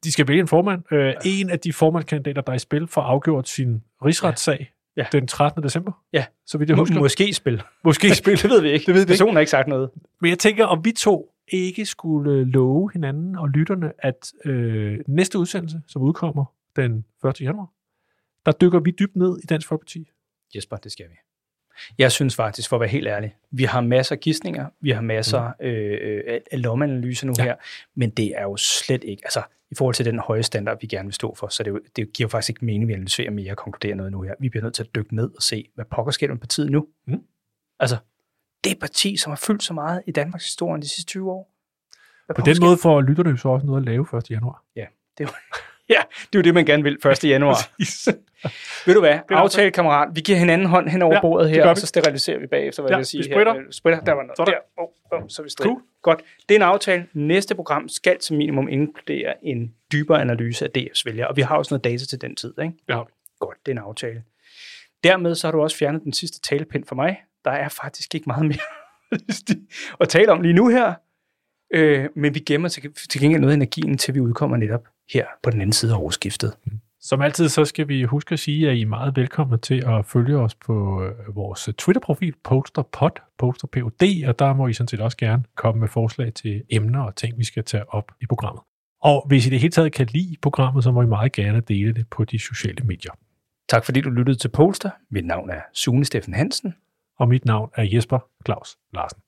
De skal vælge en formand. Øh, en af de formandskandidater, der er i spil, får afgjort sin rigsretssag Ja. den 13. december. Ja. Så vidt jeg Må, husker. måske spil. Måske spil. Det ved vi ikke. Det ved vi ikke. Personen har ikke sagt noget. Men jeg tænker, om vi to ikke skulle love hinanden og lytterne, at øh, næste udsendelse, som udkommer den 1. januar, der dykker vi dybt ned i Dansk Folkeparti. Jesper, det skal vi. Jeg synes faktisk, for at være helt ærlig, vi har masser af gissninger, vi har masser mm. øh, øh, af lommeanalyser nu ja. her, men det er jo slet ikke, altså i forhold til den høje standard, vi gerne vil stå for, så det, jo, det giver jo faktisk ikke mening, at vi analyserer mere og konkluderer noget nu her. Vi bliver nødt til at dykke ned og se, hvad pokker sker med partiet nu. Mm. Altså, det et parti, som har fyldt så meget i Danmarks historie de sidste 20 år. Hvad På den måde får lytterne jo så også noget at lave 1. januar. Ja, det er jo det, man gerne vil 1. januar. Ved du hvad? Aftale, kammerat. Vi giver hinanden hånd hen over Ja, ja, bordet det her, og så steriliserer vi bagefter, hvad Ja, jeg vil sige. vi spritter. Her. Spritter, der var noget. Sådan. Der. Oh, oh, så vi stille. Cool. Godt. Det er en aftale. Næste program skal til minimum inkludere en dybere analyse af DF's vælgere, og vi har også noget data til den tid. Ikke? Det vi. Godt, det er en aftale. Dermed så har du også fjernet den sidste talepind for mig. Der er faktisk ikke meget mere at tale om lige nu her. Øh, men vi gemmer til, til gengæld noget af energien, til vi udkommer netop her på den anden side af årsskiftet. Som altid, så skal vi huske at sige, at I er meget velkomne til at følge os på øh, vores Twitter-profil, posterpod, posterpod, og der må I sådan set også gerne komme med forslag til emner og ting, vi skal tage op i programmet. Og hvis I det hele taget kan lide programmet, så må I meget gerne dele det på de sociale medier. Tak fordi du lyttede til Polster. Mit navn er Sune Steffen Hansen. Og mit navn er Jesper Claus Larsen.